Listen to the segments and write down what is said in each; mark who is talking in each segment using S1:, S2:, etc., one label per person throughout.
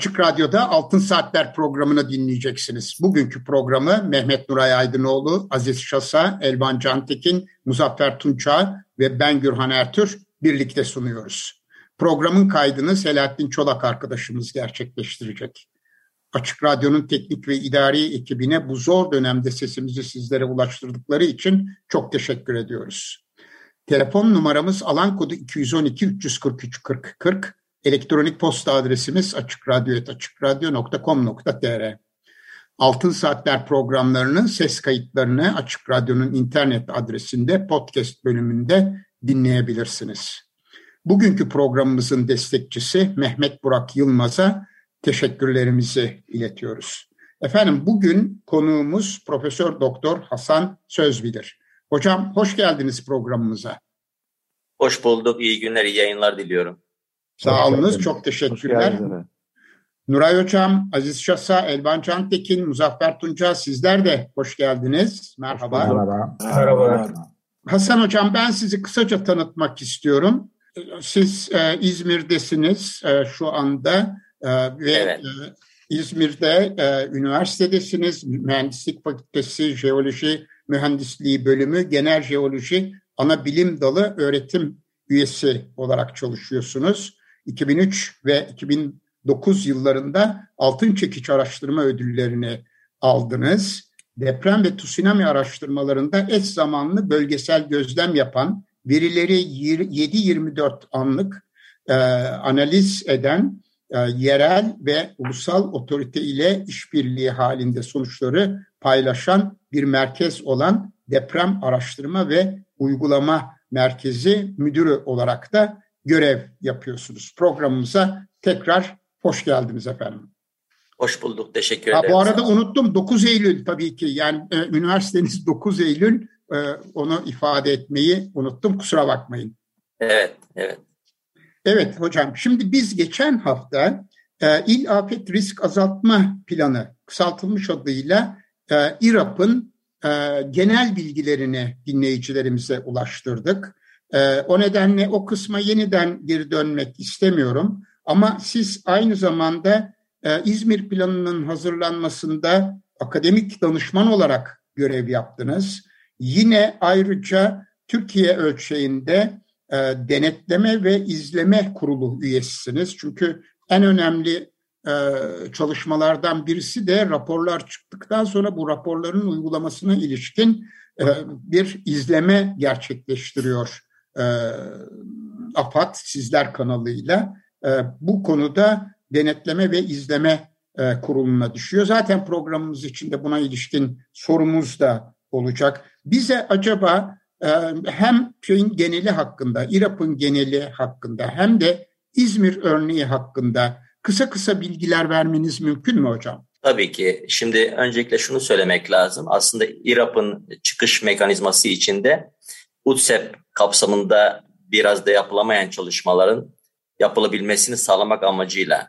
S1: Açık Radyo'da Altın Saatler programını dinleyeceksiniz. Bugünkü programı Mehmet Nuray Aydınoğlu, Aziz Şasa, Elvan Cantekin, Muzaffer Tunça ve ben Gürhan Ertür birlikte sunuyoruz. Programın kaydını Selahattin Çolak arkadaşımız gerçekleştirecek. Açık Radyo'nun teknik ve idari ekibine bu zor dönemde sesimizi sizlere ulaştırdıkları için çok teşekkür ediyoruz. Telefon numaramız alan kodu 212 343 40 40. Elektronik posta adresimiz açıkradyo.com.tr Altın Saatler programlarının ses kayıtlarını Açık Radyo'nun internet adresinde podcast bölümünde dinleyebilirsiniz. Bugünkü programımızın destekçisi Mehmet Burak Yılmaz'a teşekkürlerimizi iletiyoruz. Efendim bugün konuğumuz Profesör Doktor Hasan Sözbilir. Hocam hoş geldiniz programımıza.
S2: Hoş bulduk. İyi günler, iyi yayınlar diliyorum.
S1: Sağ olunuz. Çok teşekkürler. Nuray Hocam, Aziz Şasa, Elvan Cantekin, Muzaffer Tunca sizler de hoş geldiniz. Merhaba.
S3: Merhaba. Merhaba.
S1: Hasan Hocam ben sizi kısaca tanıtmak istiyorum. Siz e, İzmir'desiniz e, şu anda e, ve evet. e, İzmir'de e, üniversitedesiniz. Mühendislik Fakültesi Jeoloji Mühendisliği Bölümü Genel Jeoloji Ana Bilim Dalı öğretim üyesi olarak çalışıyorsunuz. 2003 ve 2009 yıllarında Altın Çekiç Araştırma Ödüllerini aldınız. Deprem ve tsunami araştırmalarında eş zamanlı bölgesel gözlem yapan, verileri 7-24 anlık e, analiz eden e, yerel ve ulusal otorite ile işbirliği halinde sonuçları paylaşan bir merkez olan Deprem Araştırma ve Uygulama Merkezi Müdürü olarak da görev yapıyorsunuz. Programımıza tekrar hoş geldiniz efendim.
S2: Hoş bulduk. Teşekkür ederim.
S1: Ha, bu arada unuttum 9 Eylül tabii ki. Yani e, üniversiteniz 9 Eylül e, onu ifade etmeyi unuttum. Kusura bakmayın.
S2: Evet, evet.
S1: Evet hocam. Şimdi biz geçen hafta e, İl Afet Risk Azaltma Planı kısaltılmış adıyla e, İRAP'ın e, genel bilgilerini dinleyicilerimize ulaştırdık. E, o nedenle o kısma yeniden geri dönmek istemiyorum. Ama siz aynı zamanda e, İzmir planının hazırlanmasında akademik danışman olarak görev yaptınız. Yine ayrıca Türkiye ölçeğinde e, denetleme ve izleme kurulu üyesisiniz. Çünkü en önemli e, çalışmalardan birisi de raporlar çıktıktan sonra bu raporların uygulamasına ilişkin bir izleme gerçekleştiriyor e, AFAD sizler kanalıyla. E, bu konuda denetleme ve izleme e, kuruluna düşüyor. Zaten programımız içinde buna ilişkin sorumuz da olacak. Bize acaba hem şeyin geneli hakkında, İRAP'ın geneli hakkında hem de İzmir örneği hakkında kısa kısa bilgiler vermeniz mümkün mü hocam?
S2: Tabii ki. Şimdi öncelikle şunu söylemek lazım. Aslında İRAP'ın çıkış mekanizması içinde UTSEP kapsamında biraz da yapılamayan çalışmaların yapılabilmesini sağlamak amacıyla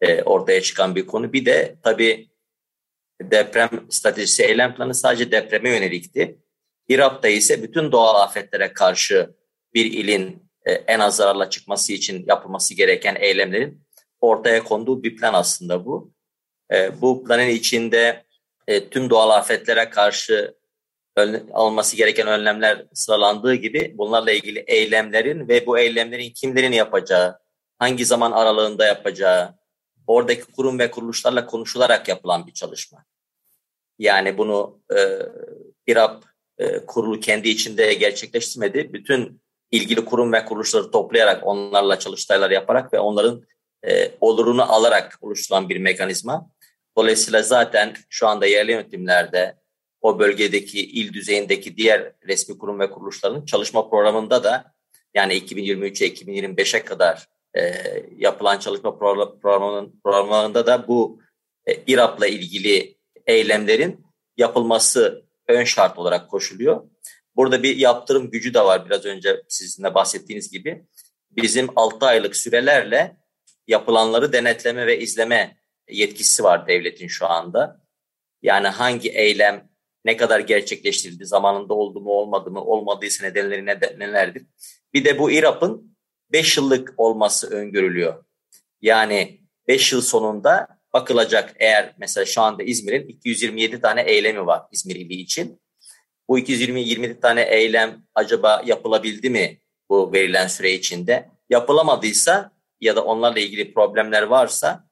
S2: e, ortaya çıkan bir konu. Bir de tabii deprem stratejisi eylem planı sadece depreme yönelikti. İRAP'ta ise bütün doğal afetlere karşı bir ilin e, en az zararla çıkması için yapılması gereken eylemlerin ortaya konduğu bir plan aslında bu. E, bu planın içinde e, tüm doğal afetlere karşı alınması gereken önlemler sıralandığı gibi bunlarla ilgili eylemlerin ve bu eylemlerin kimlerin yapacağı, hangi zaman aralığında yapacağı, oradaki kurum ve kuruluşlarla konuşularak yapılan bir çalışma. Yani bunu e, İRAP e, kurulu kendi içinde gerçekleştirmedi. Bütün ilgili kurum ve kuruluşları toplayarak, onlarla çalıştaylar yaparak ve onların e, olurunu alarak oluşturulan bir mekanizma. Dolayısıyla zaten şu anda yerli yönetimlerde o bölgedeki il düzeyindeki diğer resmi kurum ve kuruluşların çalışma programında da yani 2023'e 2025'e kadar e, yapılan çalışma programının programlarında da bu e, İRAP'la ilgili eylemlerin yapılması ön şart olarak koşuluyor. Burada bir yaptırım gücü de var biraz önce sizin de bahsettiğiniz gibi. Bizim 6 aylık sürelerle yapılanları denetleme ve izleme yetkisi var devletin şu anda. Yani hangi eylem ne kadar gerçekleştirildi, zamanında oldu mu olmadı mı, olmadıysa nedenleri nelerdir. Bir de bu İRAP'ın 5 yıllık olması öngörülüyor. Yani 5 yıl sonunda bakılacak eğer mesela şu anda İzmir'in 227 tane eylemi var İzmir ili için. Bu 220 tane eylem acaba yapılabildi mi bu verilen süre içinde? Yapılamadıysa ya da onlarla ilgili problemler varsa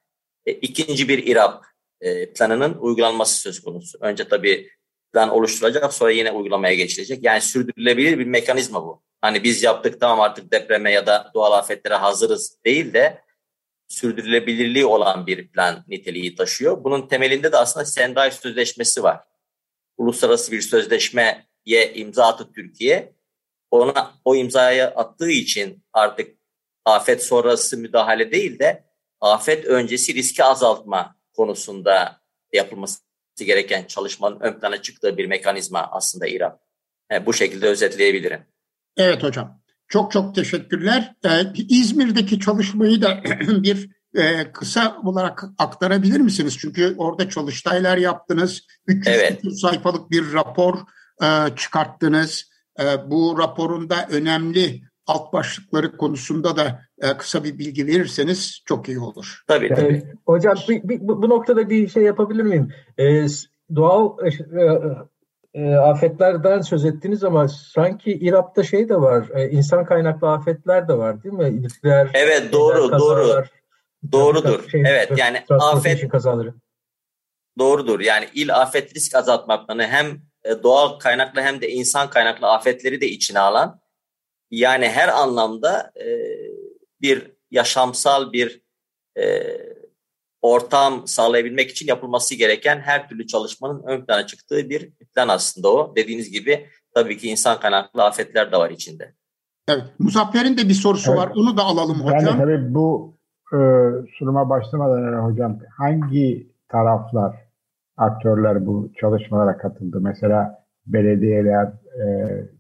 S2: e, ikinci bir İRAP e, planının uygulanması söz konusu. Önce tabii plan oluşturacak sonra yine uygulamaya geçilecek. Yani sürdürülebilir bir mekanizma bu. Hani biz yaptık tamam artık depreme ya da doğal afetlere hazırız değil de sürdürülebilirliği olan bir plan niteliği taşıyor. Bunun temelinde de aslında Sendai Sözleşmesi var. Uluslararası bir sözleşmeye imza attı Türkiye. Ona o imzaya attığı için artık afet sonrası müdahale değil de afet öncesi riski azaltma konusunda yapılması gereken çalışmanın ön plana çıktığı bir mekanizma aslında İRAP. Yani bu şekilde özetleyebilirim.
S1: Evet hocam. Çok çok teşekkürler. Ee, İzmir'deki çalışmayı da bir e, kısa olarak aktarabilir misiniz? Çünkü orada çalıştaylar yaptınız. 300 evet. sayfalık bir rapor e, çıkarttınız. E, bu raporunda önemli alt başlıkları konusunda da e, kısa bir bilgi verirseniz çok iyi olur.
S2: Tabii tabii.
S3: Ee, hocam bir, bir, bu noktada bir şey yapabilir miyim? Ee, doğal e, e, afetlerden söz ettiniz ama sanki İRAP'ta şey de var, e, insan kaynaklı afetler de var değil mi?
S2: İlkler, evet doğru doğru. Doğrudur. Şey, evet yani afet kazaları. Doğrudur. Yani il afet risk azaltma planı hem e, doğal kaynaklı hem de insan kaynaklı afetleri de içine alan yani her anlamda e, bir yaşamsal bir e, ortam sağlayabilmek için yapılması gereken her türlü çalışmanın ön plana çıktığı bir plan aslında o. Dediğiniz gibi tabii ki insan kaynaklı afetler de var içinde.
S1: Evet. Muzaffer'in de bir sorusu evet. var. Onu da alalım hocam.
S4: Yani tabii bu e, sunuma başlamadan önce hocam hangi taraflar, aktörler bu çalışmalara katıldı? Mesela belediyeler, e,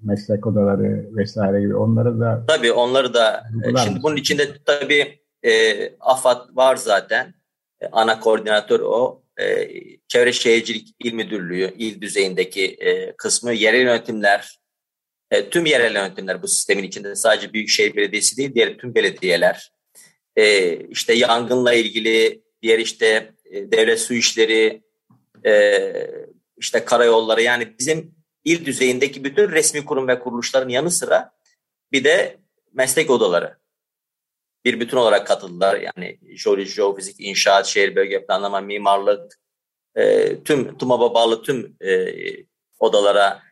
S4: meslek odaları vesaire gibi onları da...
S2: Tabii onları da, şimdi bunun içinde tabii e, AFAD var zaten. E, ana koordinatör o. E, Çevre Şehircilik İl Müdürlüğü, il düzeyindeki e, kısmı, yerel yönetimler, e, tüm yerel yönetimler bu sistemin içinde sadece Büyükşehir Belediyesi değil, diğer tüm belediyeler. E, işte yangınla ilgili, diğer işte e, devlet su işleri, e, işte karayolları yani bizim il düzeyindeki bütün resmi kurum ve kuruluşların yanı sıra bir de meslek odaları bir bütün olarak katıldılar. Yani jeoloji, jeofizik, inşaat, şehir bölge planlama, mimarlık, e, tüm TUMAB'a bağlı tüm e, odalara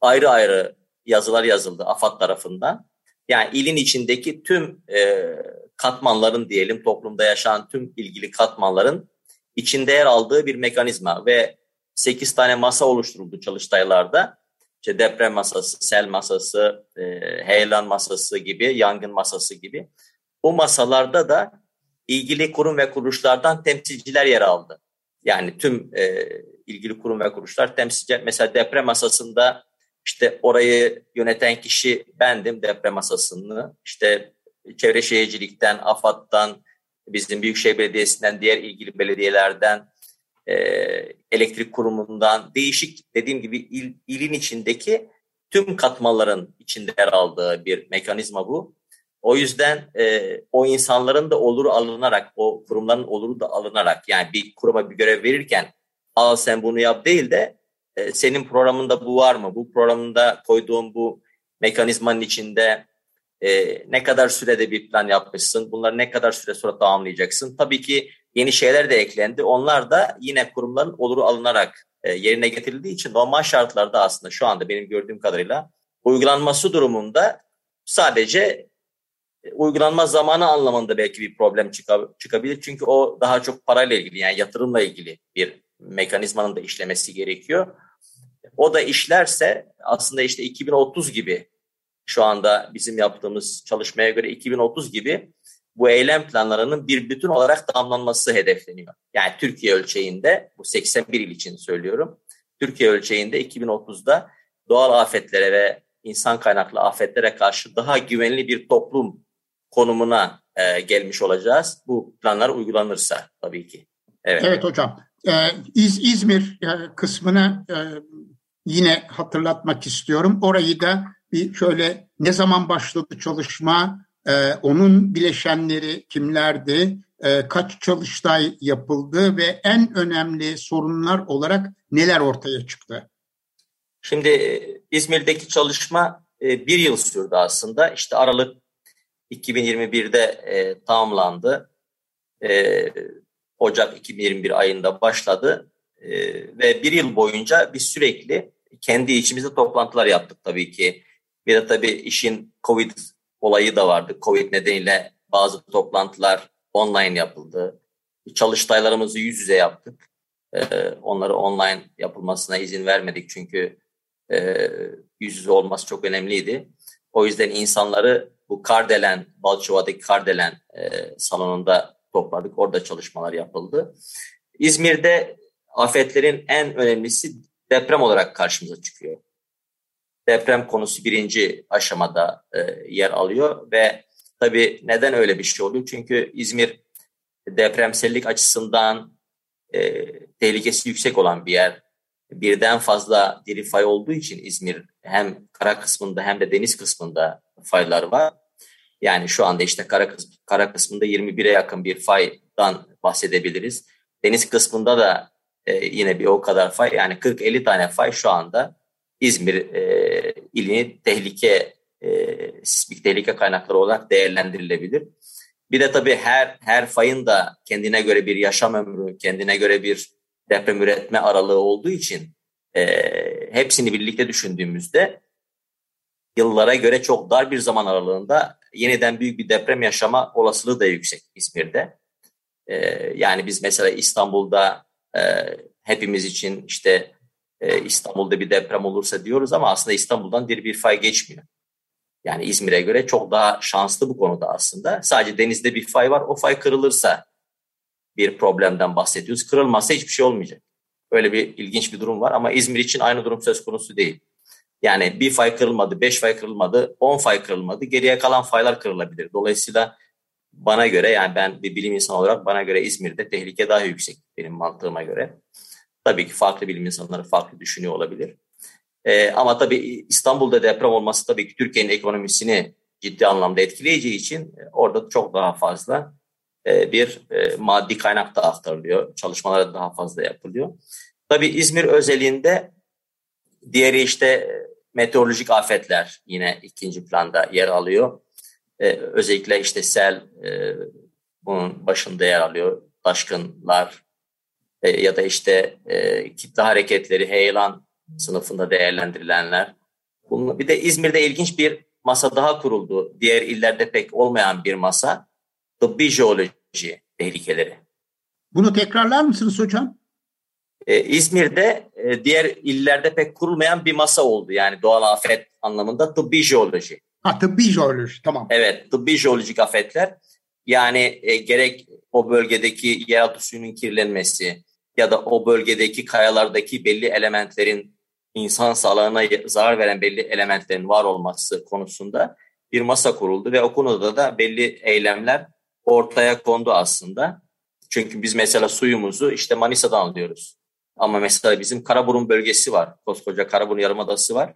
S2: ayrı ayrı yazılar yazıldı AFAD tarafından. Yani ilin içindeki tüm e, katmanların diyelim toplumda yaşayan tüm ilgili katmanların içinde yer aldığı bir mekanizma ve 8 tane masa oluşturuldu çalıştaylarda. İşte deprem masası, sel masası, e, heyelan masası gibi, yangın masası gibi. Bu masalarda da ilgili kurum ve kuruluşlardan temsilciler yer aldı. Yani tüm e, ilgili kurum ve kuruluşlar temsilci. Mesela deprem masasında işte orayı yöneten kişi bendim deprem masasını. İşte Çevre Şehircilik'ten, AFAD'dan, bizim Büyükşehir Belediyesi'nden, diğer ilgili belediyelerden, e, elektrik kurumundan, değişik dediğim gibi il, ilin içindeki tüm katmanların içinde yer aldığı bir mekanizma bu. O yüzden e, o insanların da oluru alınarak, o kurumların oluru da alınarak yani bir kuruma bir görev verirken al sen bunu yap değil de e, senin programında bu var mı? Bu programında koyduğun bu mekanizmanın içinde e, ne kadar sürede bir plan yapmışsın? Bunları ne kadar süre sonra tamamlayacaksın? Tabii ki yeni şeyler de eklendi. Onlar da yine kurumların oluru alınarak e, yerine getirildiği için normal şartlarda aslında şu anda benim gördüğüm kadarıyla uygulanması durumunda sadece e, uygulanma zamanı anlamında belki bir problem çıkabilir. Çünkü o daha çok parayla ilgili yani yatırımla ilgili bir mekanizmanın da işlemesi gerekiyor. O da işlerse aslında işte 2030 gibi şu anda bizim yaptığımız çalışmaya göre 2030 gibi bu eylem planlarının bir bütün olarak tamamlanması hedefleniyor. Yani Türkiye ölçeğinde bu 81 il için söylüyorum. Türkiye ölçeğinde 2030'da doğal afetlere ve insan kaynaklı afetlere karşı daha güvenli bir toplum konumuna e, gelmiş olacağız. Bu planlar uygulanırsa tabii ki.
S1: Evet, evet hocam. Ee, İz, İzmir e, kısmını e, yine hatırlatmak istiyorum. Orayı da bir şöyle ne zaman başladı çalışma, e, onun bileşenleri kimlerdi, e, kaç çalıştay yapıldı ve en önemli sorunlar olarak neler ortaya çıktı?
S2: Şimdi e, İzmir'deki çalışma e, bir yıl sürdü aslında. İşte Aralık 2021'de e, tamamlandı. E, Ocak 2021 ayında başladı. E, ve bir yıl boyunca biz sürekli kendi içimizde toplantılar yaptık tabii ki. Bir de tabii işin Covid olayı da vardı. Covid nedeniyle bazı toplantılar online yapıldı. Çalıştaylarımızı yüz yüze yaptık. Ee, onları online yapılmasına izin vermedik çünkü e, yüz yüze olması çok önemliydi. O yüzden insanları bu Kardelen, Balçova'daki Kardelen e, salonunda topladık. Orada çalışmalar yapıldı. İzmir'de afetlerin en önemlisi deprem olarak karşımıza çıkıyor. Deprem konusu birinci aşamada e, yer alıyor ve tabii neden öyle bir şey oluyor? Çünkü İzmir depremsellik açısından e, tehlikesi yüksek olan bir yer. Birden fazla diri fay olduğu için İzmir hem kara kısmında hem de deniz kısmında faylar var. Yani şu anda işte kara, kara kısmında 21'e yakın bir faydan bahsedebiliriz. Deniz kısmında da e, yine bir o kadar fay yani 40-50 tane fay şu anda İzmir e, ilini tehlike e, sismik tehlike kaynakları olarak değerlendirilebilir. Bir de tabii her her fayın da kendine göre bir yaşam ömrü, kendine göre bir deprem üretme aralığı olduğu için e, hepsini birlikte düşündüğümüzde yıllara göre çok dar bir zaman aralığında yeniden büyük bir deprem yaşama olasılığı da yüksek İzmir'de. E, yani biz mesela İstanbul'da e, hepimiz için işte e, İstanbul'da bir deprem olursa diyoruz ama aslında İstanbul'dan bir bir fay geçmiyor. Yani İzmir'e göre çok daha şanslı bu konuda aslında. Sadece denizde bir fay var. O fay kırılırsa bir problemden bahsediyoruz. Kırılmazsa hiçbir şey olmayacak. Öyle bir ilginç bir durum var ama İzmir için aynı durum söz konusu değil. Yani bir fay kırılmadı, beş fay kırılmadı, on fay kırılmadı. Geriye kalan faylar kırılabilir. Dolayısıyla bana göre yani ben bir bilim insanı olarak bana göre İzmir'de tehlike daha yüksek benim mantığıma göre. Tabii ki farklı bilim insanları farklı düşünüyor olabilir. Ee, ama tabii İstanbul'da deprem olması tabii ki Türkiye'nin ekonomisini ciddi anlamda etkileyeceği için e, orada çok daha fazla e, bir e, maddi kaynak da aktarılıyor. Çalışmalar daha fazla yapılıyor. Tabii İzmir özelinde diğeri işte meteorolojik afetler yine ikinci planda yer alıyor. Ee, özellikle işte sel e, bunun başında yer alıyor. Taşkınlar e, ya da işte e, kitle hareketleri, heyelan sınıfında değerlendirilenler. Bunun, bir de İzmir'de ilginç bir masa daha kuruldu. Diğer illerde pek olmayan bir masa. Tıbbi jeoloji tehlikeleri.
S1: Bunu tekrarlar mısınız hocam?
S2: Ee, İzmir'de e, diğer illerde pek kurulmayan bir masa oldu. Yani doğal afet anlamında tıbbi jeoloji.
S1: Ha tıbbi jeoloji tamam.
S2: Evet tıbbi jeolojik afetler. Yani e, gerek o bölgedeki yeraltı suyunun kirlenmesi ya da o bölgedeki kayalardaki belli elementlerin insan sağlığına zarar veren belli elementlerin var olması konusunda bir masa kuruldu ve o konuda da belli eylemler ortaya kondu aslında. Çünkü biz mesela suyumuzu işte Manisa'dan alıyoruz. Ama mesela bizim Karaburun bölgesi var. Koskoca Karaburun Yarımadası var.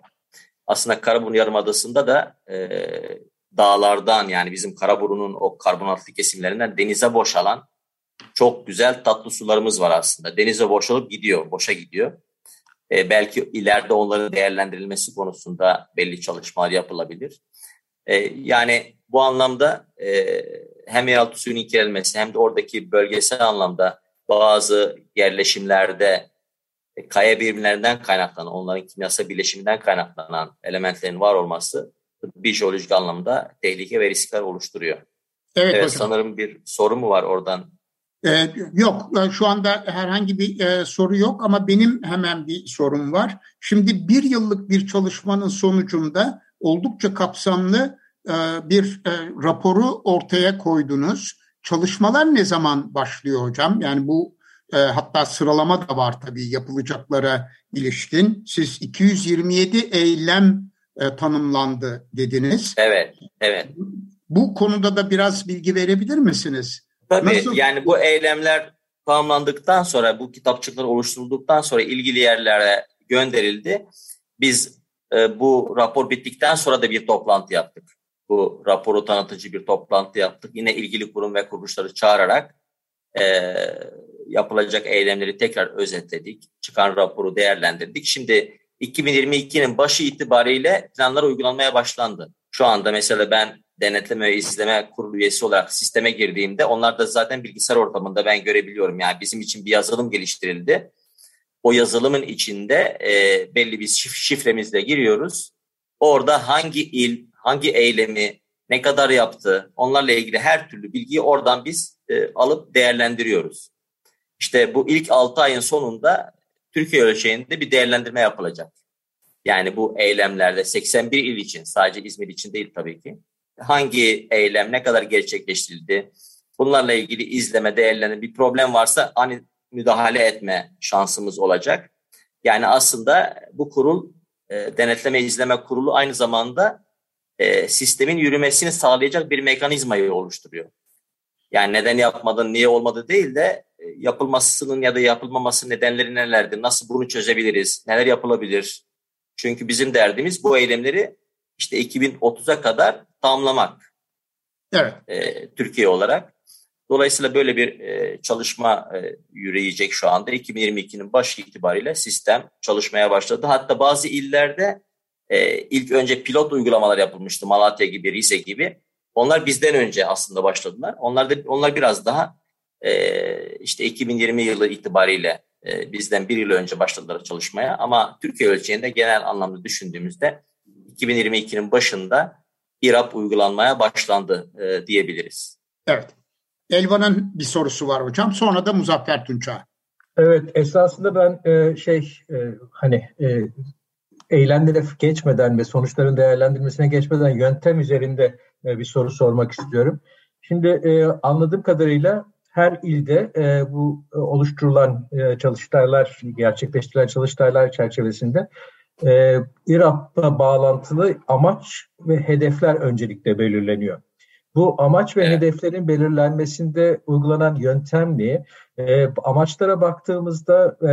S2: Aslında Karaburun Yarımadası'nda da e, dağlardan yani bizim Karaburun'un o karbonatlı kesimlerinden denize boşalan çok güzel tatlı sularımız var aslında. Denize boşalıp gidiyor, boşa gidiyor. E, belki ileride onların değerlendirilmesi konusunda belli çalışmalar yapılabilir. E, yani bu anlamda e, hem yeraltı suyunun kirlenmesi hem de oradaki bölgesel anlamda bazı yerleşimlerde e, kaya birimlerinden kaynaklanan, onların kimyasal bileşiminden kaynaklanan elementlerin var olması bir jeolojik anlamda tehlike ve riskler oluşturuyor. Evet, evet sanırım bir soru mu var oradan
S1: Ee, yok şu anda herhangi bir e, soru yok ama benim hemen bir sorum var. Şimdi bir yıllık bir çalışmanın sonucunda oldukça kapsamlı e, bir e, raporu ortaya koydunuz. Çalışmalar ne zaman başlıyor hocam? Yani bu e, hatta sıralama da var tabii yapılacaklara ilişkin. Siz 227 eylem e, tanımlandı dediniz.
S2: Evet, evet.
S1: Bu konuda da biraz bilgi verebilir misiniz?
S2: Tabii Nasıl? yani bu eylemler tamamlandıktan sonra, bu kitapçıklar oluşturulduktan sonra ilgili yerlere gönderildi. Biz e, bu rapor bittikten sonra da bir toplantı yaptık. Bu raporu tanıtıcı bir toplantı yaptık. Yine ilgili kurum ve kuruluşları çağırarak e, yapılacak eylemleri tekrar özetledik. Çıkan raporu değerlendirdik. Şimdi 2022'nin başı itibariyle planlar uygulanmaya başlandı. Şu anda mesela ben denetleme ve izleme kurulu üyesi olarak sisteme girdiğimde onlar da zaten bilgisayar ortamında ben görebiliyorum. Yani bizim için bir yazılım geliştirildi. O yazılımın içinde e, belli bir şif şifremizle giriyoruz. Orada hangi il, hangi eylemi, ne kadar yaptı, onlarla ilgili her türlü bilgiyi oradan biz e, alıp değerlendiriyoruz. İşte bu ilk 6 ayın sonunda Türkiye ölçeğinde bir değerlendirme yapılacak. Yani bu eylemlerde 81 il için sadece İzmir için değil tabii ki. Hangi eylem ne kadar gerçekleştirildi? Bunlarla ilgili izleme, değerlendirme bir problem varsa ani müdahale etme şansımız olacak. Yani aslında bu kurul e, denetleme izleme kurulu aynı zamanda e, sistemin yürümesini sağlayacak bir mekanizmayı oluşturuyor. Yani neden yapmadın, niye olmadı değil de e, yapılmasının ya da yapılmaması nedenleri nelerdir, nasıl bunu çözebiliriz, neler yapılabilir, çünkü bizim derdimiz bu eylemleri işte 2030'a kadar tamamlamak.
S1: Evet.
S2: E, Türkiye olarak. Dolayısıyla böyle bir e, çalışma e, yürüyecek şu anda. 2022'nin başı itibariyle sistem çalışmaya başladı. Hatta bazı illerde e, ilk önce pilot uygulamalar yapılmıştı. Malatya gibi, Rize gibi. Onlar bizden önce aslında başladılar. Onlar da onlar biraz daha e, işte 2020 yılı itibariyle e, bizden bir yıl önce başladılar çalışmaya ama Türkiye ölçeğinde genel anlamda düşündüğümüzde 2022'nin başında İRAP uygulanmaya başlandı e, diyebiliriz.
S1: Evet. Elvan'ın bir sorusu var hocam. Sonra da Muzaffer Tunça.
S3: Evet esasında ben e, şey e, hani e, eylemlere geçmeden ve sonuçların değerlendirmesine geçmeden yöntem üzerinde e, bir soru sormak istiyorum. Şimdi e, anladığım kadarıyla her ilde e, bu e, oluşturulan e, çalıştaylar, gerçekleştirilen çalıştaylar çerçevesinde e, İRAP'la bağlantılı amaç ve hedefler öncelikle belirleniyor. Bu amaç ve hedeflerin belirlenmesinde uygulanan yöntem ne? E, amaçlara baktığımızda e,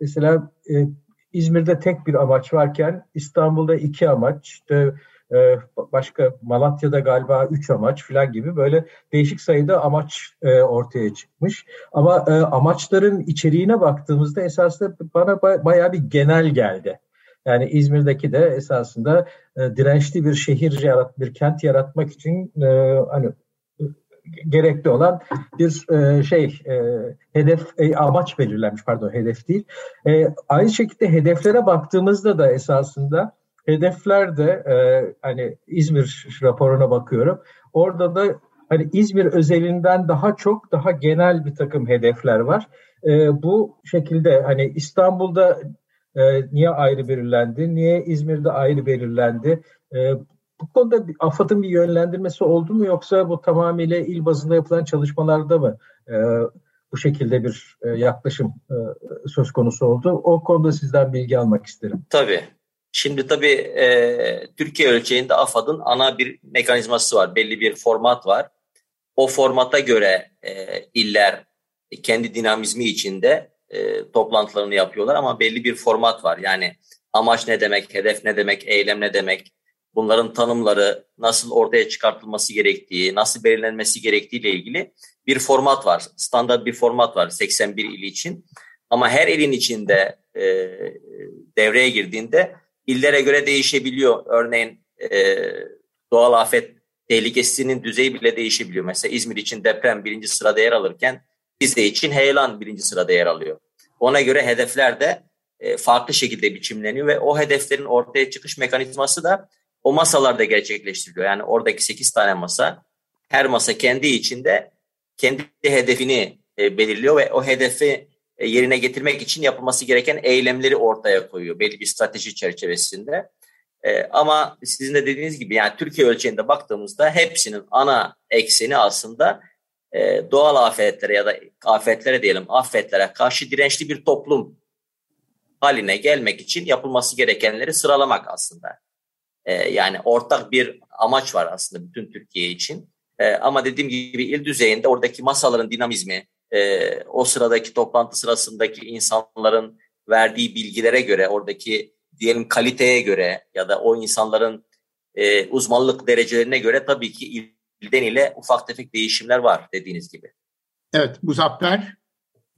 S3: mesela e, İzmir'de tek bir amaç varken İstanbul'da iki amaç, işte ee, başka Malatya'da galiba üç amaç falan gibi böyle değişik sayıda amaç e, ortaya çıkmış. Ama e, amaçların içeriğine baktığımızda esasında bana bayağı bir genel geldi. Yani İzmir'deki de esasında e, dirençli bir şehir yarat, bir kent yaratmak için hani gerekli olan bir şey hedef amaç belirlenmiş pardon hedef değil. aynı şekilde hedeflere baktığımızda da esasında hedefler de e, hani İzmir raporuna bakıyorum. Orada da hani İzmir özelinden daha çok daha genel bir takım hedefler var. E, bu şekilde hani İstanbul'da e, niye ayrı belirlendi, niye İzmir'de ayrı belirlendi? E, bu konuda bir, AFAD'ın bir yönlendirmesi oldu mu yoksa bu tamamıyla il bazında yapılan çalışmalarda mı e, bu şekilde bir e, yaklaşım e, söz konusu oldu? O konuda sizden bilgi almak isterim.
S2: Tabii. Şimdi tabii e, Türkiye ölçeğinde AFAD'ın ana bir mekanizması var. Belli bir format var. O formata göre e, iller kendi dinamizmi içinde e, toplantılarını yapıyorlar ama belli bir format var. Yani amaç ne demek, hedef ne demek, eylem ne demek, bunların tanımları nasıl ortaya çıkartılması gerektiği, nasıl belirlenmesi gerektiği ile ilgili bir format var. Standart bir format var 81 il için. Ama her ilin içinde e, devreye girdiğinde illere göre değişebiliyor. Örneğin e, doğal afet tehlikesinin düzeyi bile değişebiliyor. Mesela İzmir için deprem birinci sırada yer alırken Rize için heyelan birinci sırada yer alıyor. Ona göre hedefler de e, farklı şekilde biçimleniyor ve o hedeflerin ortaya çıkış mekanizması da o masalarda gerçekleştiriliyor. Yani oradaki 8 tane masa her masa kendi içinde kendi hedefini e, belirliyor ve o hedefi e, yerine getirmek için yapılması gereken eylemleri ortaya koyuyor belli bir strateji çerçevesinde. Ama sizin de dediğiniz gibi yani Türkiye ölçeğinde baktığımızda hepsinin ana ekseni aslında e, doğal afetlere ya da afetlere diyelim afetlere karşı dirençli bir toplum haline gelmek için yapılması gerekenleri sıralamak aslında. E, yani ortak bir amaç var aslında bütün Türkiye için. E, ama dediğim gibi il düzeyinde oradaki masaların dinamizmi, o sıradaki toplantı sırasındaki insanların verdiği bilgilere göre, oradaki diyelim kaliteye göre ya da o insanların uzmanlık derecelerine göre tabii ki ilden ile ufak tefek değişimler var dediğiniz gibi.
S1: Evet, Muzaffer?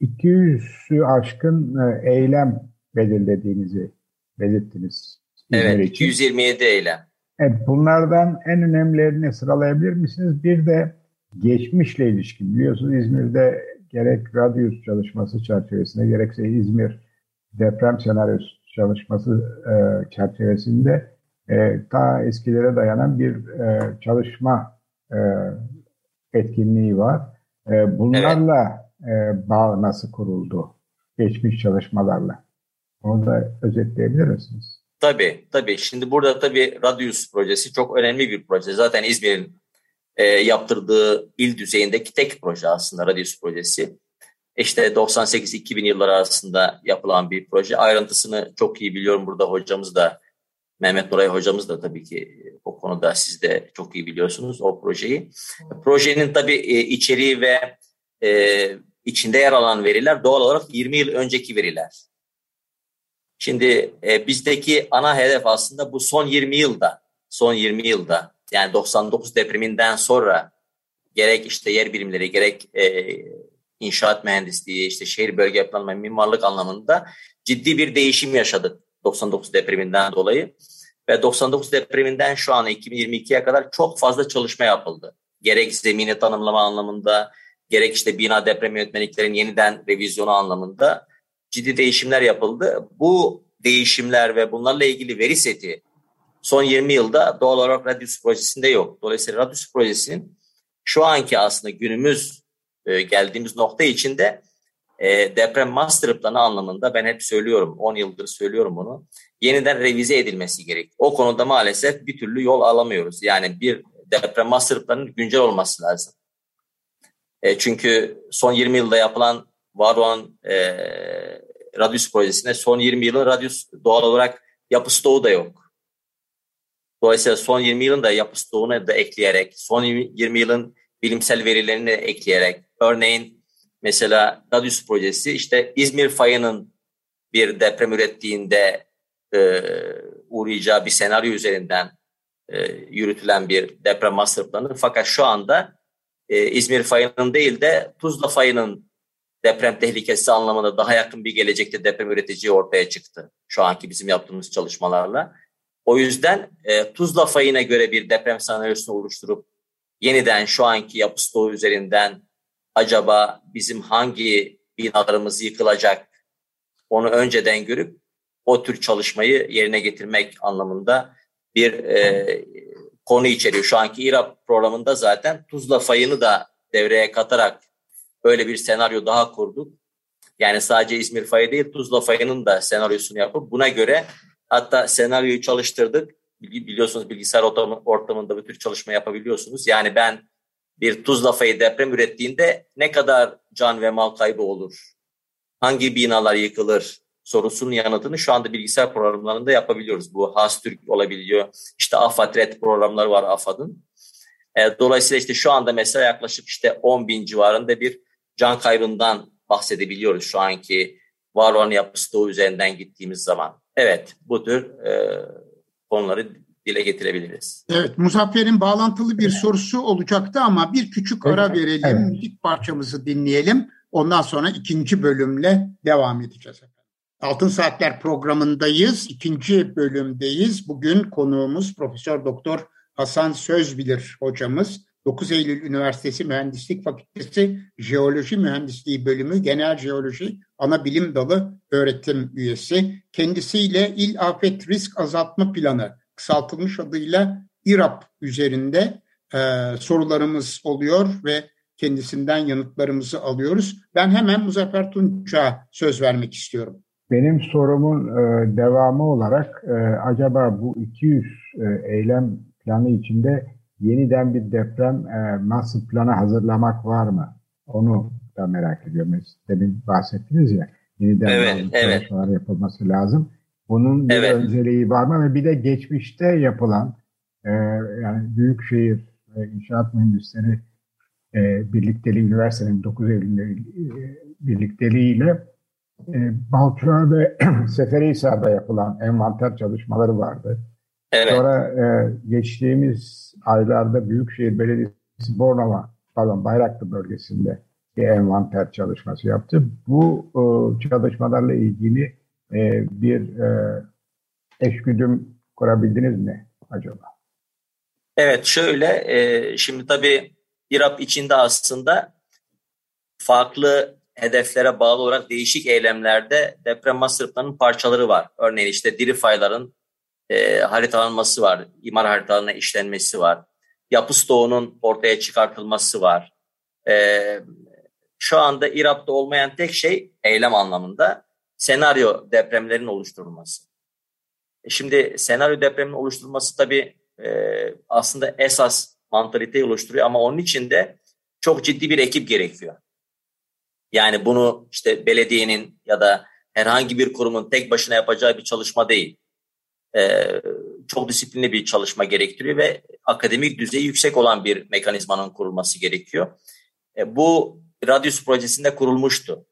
S4: 200'ü aşkın e, eylem belirlediğinizi belirttiniz.
S2: Evet, 227 eylem.
S4: Evet, bunlardan en önemlilerini sıralayabilir misiniz? Bir de geçmişle ilişkin. Biliyorsunuz İzmir'de gerek radyus çalışması çerçevesinde gerekse İzmir deprem senaryosu çalışması e, çerçevesinde e, ta eskilere dayanan bir e, çalışma e, etkinliği var. E, bunlarla evet. e, bağ nasıl kuruldu? Geçmiş çalışmalarla. Onu da özetleyebilir misiniz?
S2: Tabii, tabii. Şimdi burada tabii Radius projesi çok önemli bir proje. Zaten İzmir'in e, yaptırdığı il düzeyindeki tek proje aslında Radius projesi. İşte 98-2000 yılları arasında yapılan bir proje. Ayrıntısını çok iyi biliyorum burada hocamız da Mehmet Nuray hocamız da tabii ki o konuda siz de çok iyi biliyorsunuz o projeyi. Projenin tabii e, içeriği ve e, içinde yer alan veriler doğal olarak 20 yıl önceki veriler. Şimdi e, bizdeki ana hedef aslında bu son 20 yılda, son 20 yılda yani 99 depreminden sonra gerek işte yer birimleri gerek e, inşaat mühendisliği, işte şehir bölge planlama, mimarlık anlamında ciddi bir değişim yaşadık 99 depreminden dolayı. Ve 99 depreminden şu an 2022'ye kadar çok fazla çalışma yapıldı. Gerek zemini tanımlama anlamında, gerek işte bina deprem yönetmeliklerin yeniden revizyonu anlamında ciddi değişimler yapıldı. Bu değişimler ve bunlarla ilgili veri seti son 20 yılda doğal olarak Radius projesinde yok. Dolayısıyla Radius projesinin şu anki aslında günümüz e, geldiğimiz nokta içinde e, deprem master planı anlamında ben hep söylüyorum 10 yıldır söylüyorum bunu yeniden revize edilmesi gerek. O konuda maalesef bir türlü yol alamıyoruz. Yani bir deprem master planının güncel olması lazım. E, çünkü son 20 yılda yapılan var olan e, Radius projesinde son 20 yılın Radius doğal olarak yapı stoğu da yok. Dolayısıyla son 20 yılın da yapı stoğunu da ekleyerek, son 20 yılın bilimsel verilerini ekleyerek, örneğin mesela Radius projesi işte İzmir fayının bir deprem ürettiğinde e, uğrayacağı bir senaryo üzerinden e, yürütülen bir deprem master planı. Fakat şu anda e, İzmir fayının değil de Tuzla fayının deprem tehlikesi anlamında daha yakın bir gelecekte deprem üreteceği ortaya çıktı. Şu anki bizim yaptığımız çalışmalarla. O yüzden e, Tuzla fayına göre bir deprem senaryosunu oluşturup yeniden şu anki yapı stoğu üzerinden acaba bizim hangi binalarımız yıkılacak onu önceden görüp o tür çalışmayı yerine getirmek anlamında bir e, konu içeriyor. Şu anki İRAP programında zaten Tuzla fayını da devreye katarak böyle bir senaryo daha kurduk. Yani sadece İzmir fayı değil Tuzla fayının da senaryosunu yapıp buna göre hatta senaryoyu çalıştırdık. Biliyorsunuz bilgisayar ortamında bu tür çalışma yapabiliyorsunuz. Yani ben bir Tuzla fayı deprem ürettiğinde ne kadar can ve mal kaybı olur? Hangi binalar yıkılır? sorusunun yanıtını şu anda bilgisayar programlarında yapabiliyoruz. Bu Hastürk olabiliyor. İşte AFAD Red programları var AFAD'ın. E, dolayısıyla işte şu anda mesela yaklaşık işte 10 bin civarında bir can kaybından bahsedebiliyoruz şu anki var olan yapısı da üzerinden gittiğimiz zaman. Evet bu tür e, konuları dile getirebiliriz.
S1: Evet Muzaffer'in bağlantılı bir sorusu olacaktı ama bir küçük ara verelim. Evet. Müzik parçamızı dinleyelim. Ondan sonra ikinci bölümle devam edeceğiz. Altın Saatler programındayız. İkinci bölümdeyiz. Bugün konuğumuz Profesör Doktor Hasan Sözbilir hocamız. 9 Eylül Üniversitesi Mühendislik Fakültesi Jeoloji Mühendisliği Bölümü Genel Jeoloji Ana Bilim Dalı öğretim üyesi. Kendisiyle İl Afet Risk Azaltma Planı kısaltılmış adıyla İRAP üzerinde e, sorularımız oluyor ve kendisinden yanıtlarımızı alıyoruz. Ben hemen Muzaffer Tunç'a söz vermek istiyorum.
S4: Benim sorumun e, devamı olarak e, acaba bu 200 e, eylem planı içinde yeniden bir deprem e, master planı hazırlamak var mı? Onu da merak ediyorum. Demin bahsettiniz ya yeniden
S2: evet, evet.
S4: çalışmalar yapılması lazım. Bunun bir evet. önceliği var mı? Ve bir de geçmişte yapılan e, yani Büyükşehir e, İnşaat Mühendisleri e, Birlikteliği Üniversitenin 9 Eylül e, birlikteliğiyle e, Balçova ve Seferihisar'da yapılan envanter çalışmaları vardı. Evet. Sonra e, geçtiğimiz aylarda Büyükşehir Belediyesi Bornova, pardon Bayraklı bölgesinde bir envanter çalışması yaptı. Bu e, çalışmalarla ilgili e, bir e, eşgüdüm kurabildiniz mi acaba?
S2: Evet şöyle, e, şimdi tabii İRAP içinde aslında farklı hedeflere bağlı olarak değişik eylemlerde deprem master parçaları var. Örneğin işte diri fayların e, haritalanması var, imar haritalarına işlenmesi var, yapı stoğunun ortaya çıkartılması var. E, şu anda İRAP'ta olmayan tek şey eylem anlamında senaryo depremlerin oluşturulması. E şimdi senaryo depreminin oluşturulması tabii e, aslında esas mantaliteyi oluşturuyor ama onun için de çok ciddi bir ekip gerekiyor. Yani bunu işte belediyenin ya da herhangi bir kurumun tek başına yapacağı bir çalışma değil. Ee, çok disiplinli bir çalışma gerektiriyor ve akademik düzeyi yüksek olan bir mekanizmanın kurulması gerekiyor. E, bu Radius projesinde kurulmuştu.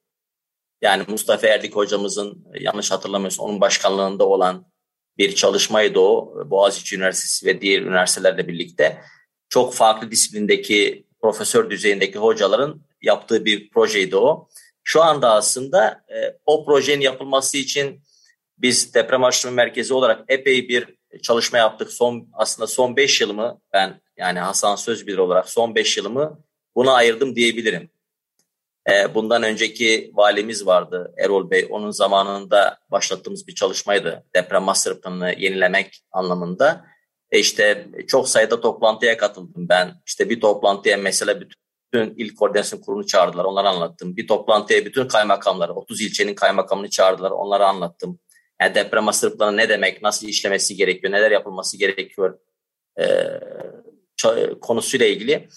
S2: Yani Mustafa Erdik hocamızın yanlış hatırlamıyorsam onun başkanlığında olan bir çalışmaydı o. Boğaziçi Üniversitesi ve diğer üniversitelerle birlikte çok farklı disiplindeki profesör düzeyindeki hocaların yaptığı bir projeydi o. Şu anda aslında e, o projenin yapılması için biz deprem araştırma merkezi olarak epey bir çalışma yaptık. Son aslında son 5 yılımı ben yani Hasan Sözbilir olarak son 5 yılımı buna ayırdım diyebilirim. E, bundan önceki valimiz vardı Erol Bey. Onun zamanında başlattığımız bir çalışmaydı. Deprem master planını yenilemek anlamında. E işte çok sayıda toplantıya katıldım ben. İşte bir toplantıya mesela bütün il koordinasyon kurulunu çağırdılar. Onları anlattım. Bir toplantıya bütün kaymakamları, 30 ilçenin kaymakamını çağırdılar. Onları anlattım. Yani deprem hazırlıkları ne demek, nasıl işlemesi gerekiyor, neler yapılması gerekiyor e, konusuyla ilgili.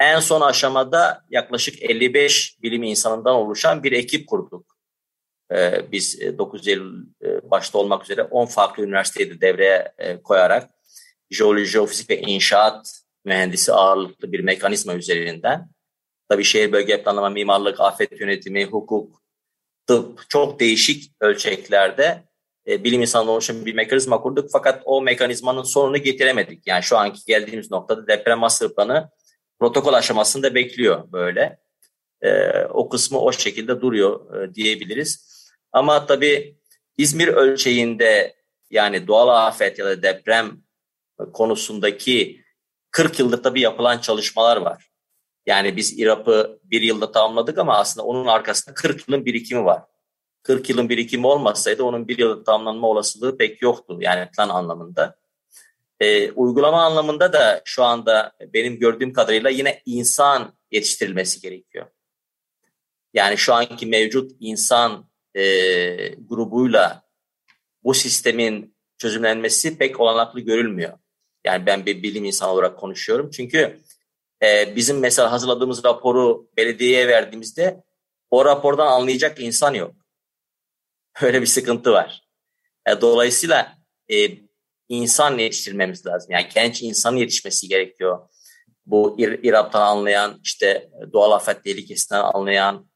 S2: En son aşamada yaklaşık 55 bilim insanından oluşan bir ekip kurduk. E, biz 9 Eylül e, başta olmak üzere 10 farklı üniversiteyi de devreye e, koyarak jeoloji, jeofizik ve inşaat mühendisi ağırlıklı bir mekanizma üzerinden tabii şehir bölge planlama, mimarlık, afet yönetimi, hukuk, tıp çok değişik ölçeklerde e, bilim insanı oluşan bir mekanizma kurduk fakat o mekanizmanın sonunu getiremedik. Yani şu anki geldiğimiz noktada deprem master planı protokol aşamasında bekliyor böyle. E, o kısmı o şekilde duruyor e, diyebiliriz. Ama tabii İzmir ölçeğinde yani doğal afet ya da deprem konusundaki 40 yıldır tabii yapılan çalışmalar var. Yani biz İRAP'ı bir yılda tamamladık ama aslında onun arkasında 40 yılın birikimi var. 40 yılın birikimi olmasaydı onun bir yılda tamamlanma olasılığı pek yoktu yani plan anlamında. E, uygulama anlamında da şu anda benim gördüğüm kadarıyla yine insan yetiştirilmesi gerekiyor. Yani şu anki mevcut insan e, grubuyla bu sistemin çözümlenmesi pek olanaklı görülmüyor. Yani ben bir bilim insanı olarak konuşuyorum. Çünkü e, bizim mesela hazırladığımız raporu belediyeye verdiğimizde o rapordan anlayacak insan yok. Öyle bir sıkıntı var. E, dolayısıyla e, insan yetiştirmemiz lazım. Yani genç insan yetişmesi gerekiyor. Bu İRAP'tan anlayan, işte doğal afet tehlikesinden anlayan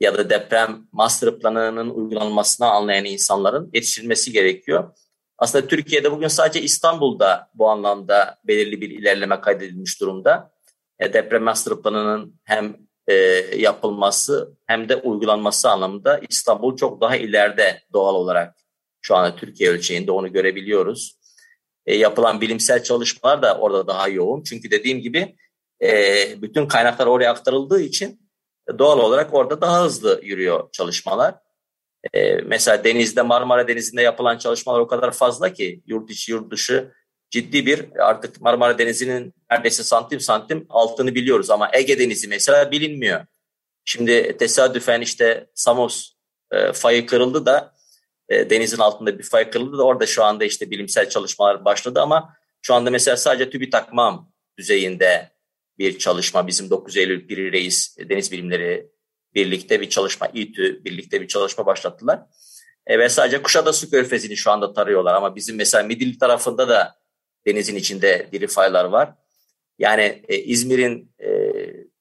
S2: ya da deprem master planının uygulanmasına anlayan insanların yetiştirilmesi gerekiyor. Aslında Türkiye'de bugün sadece İstanbul'da bu anlamda belirli bir ilerleme kaydedilmiş durumda. E, deprem master planının hem e, yapılması hem de uygulanması anlamında İstanbul çok daha ileride doğal olarak şu anda Türkiye ölçeğinde onu görebiliyoruz. E, yapılan bilimsel çalışmalar da orada daha yoğun. Çünkü dediğim gibi e, bütün kaynaklar oraya aktarıldığı için doğal olarak orada daha hızlı yürüyor çalışmalar. E, mesela denizde Marmara Denizi'nde yapılan çalışmalar o kadar fazla ki yurt içi yurt dışı ciddi bir artık Marmara Denizi'nin neredeyse santim santim altını biliyoruz ama Ege Denizi mesela bilinmiyor. Şimdi tesadüfen işte Samos e, fayı kırıldı da e, denizin altında bir fay kırıldı da orada şu anda işte bilimsel çalışmalar başladı ama şu anda mesela sadece TÜBİTAK-MAM düzeyinde bir çalışma bizim 9 Eylül Piri Reis Deniz Bilimleri birlikte bir çalışma, İTÜ birlikte bir çalışma başlattılar. E, ve sadece Kuşadası Körfezi'ni şu anda tarıyorlar ama bizim mesela Midilli tarafında da denizin içinde diri faylar var. Yani e, İzmir'in e,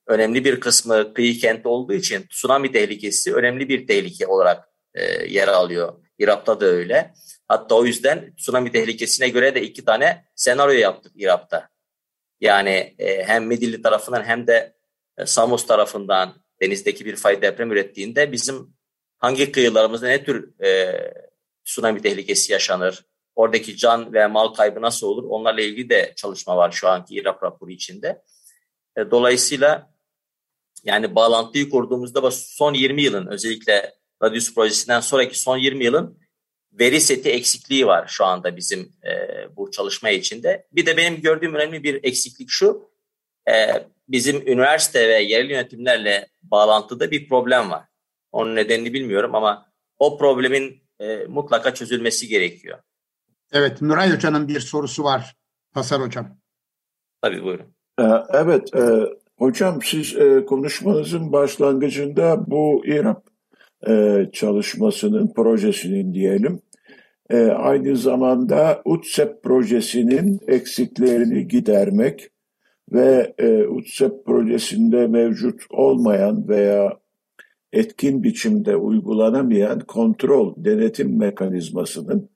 S2: önemli bir kısmı kıyı kenti olduğu için tsunami tehlikesi önemli bir tehlike olarak e, yer alıyor. İrap'ta da öyle. Hatta o yüzden tsunami tehlikesine göre de iki tane senaryo yaptık İrap'ta. Yani e, hem Midilli tarafından hem de e, Samos tarafından denizdeki bir fay deprem ürettiğinde bizim hangi kıyılarımızda ne tür e, tsunami tehlikesi yaşanır, oradaki can ve mal kaybı nasıl olur onlarla ilgili de çalışma var şu anki İRAP raporu içinde. E, dolayısıyla yani bağlantıyı kurduğumuzda son 20 yılın özellikle Radius projesinden sonraki son 20 yılın veri seti eksikliği var şu anda bizim e, bu çalışma içinde. Bir de benim gördüğüm önemli bir eksiklik şu, e, bizim üniversite ve yerel yönetimlerle bağlantıda bir problem var. Onun nedenini bilmiyorum ama o problemin e, mutlaka çözülmesi gerekiyor.
S1: Evet, Nuray Hoca'nın bir sorusu var. Hasar Hocam.
S2: Tabii buyurun.
S5: Ee, evet, e, hocam siz e, konuşmanızın başlangıcında bu İRAP e, çalışmasının, projesinin diyelim, e, aynı zamanda UTSEP projesinin eksiklerini gidermek ve e, UTSEP projesinde mevcut olmayan veya etkin biçimde uygulanamayan kontrol, denetim mekanizmasının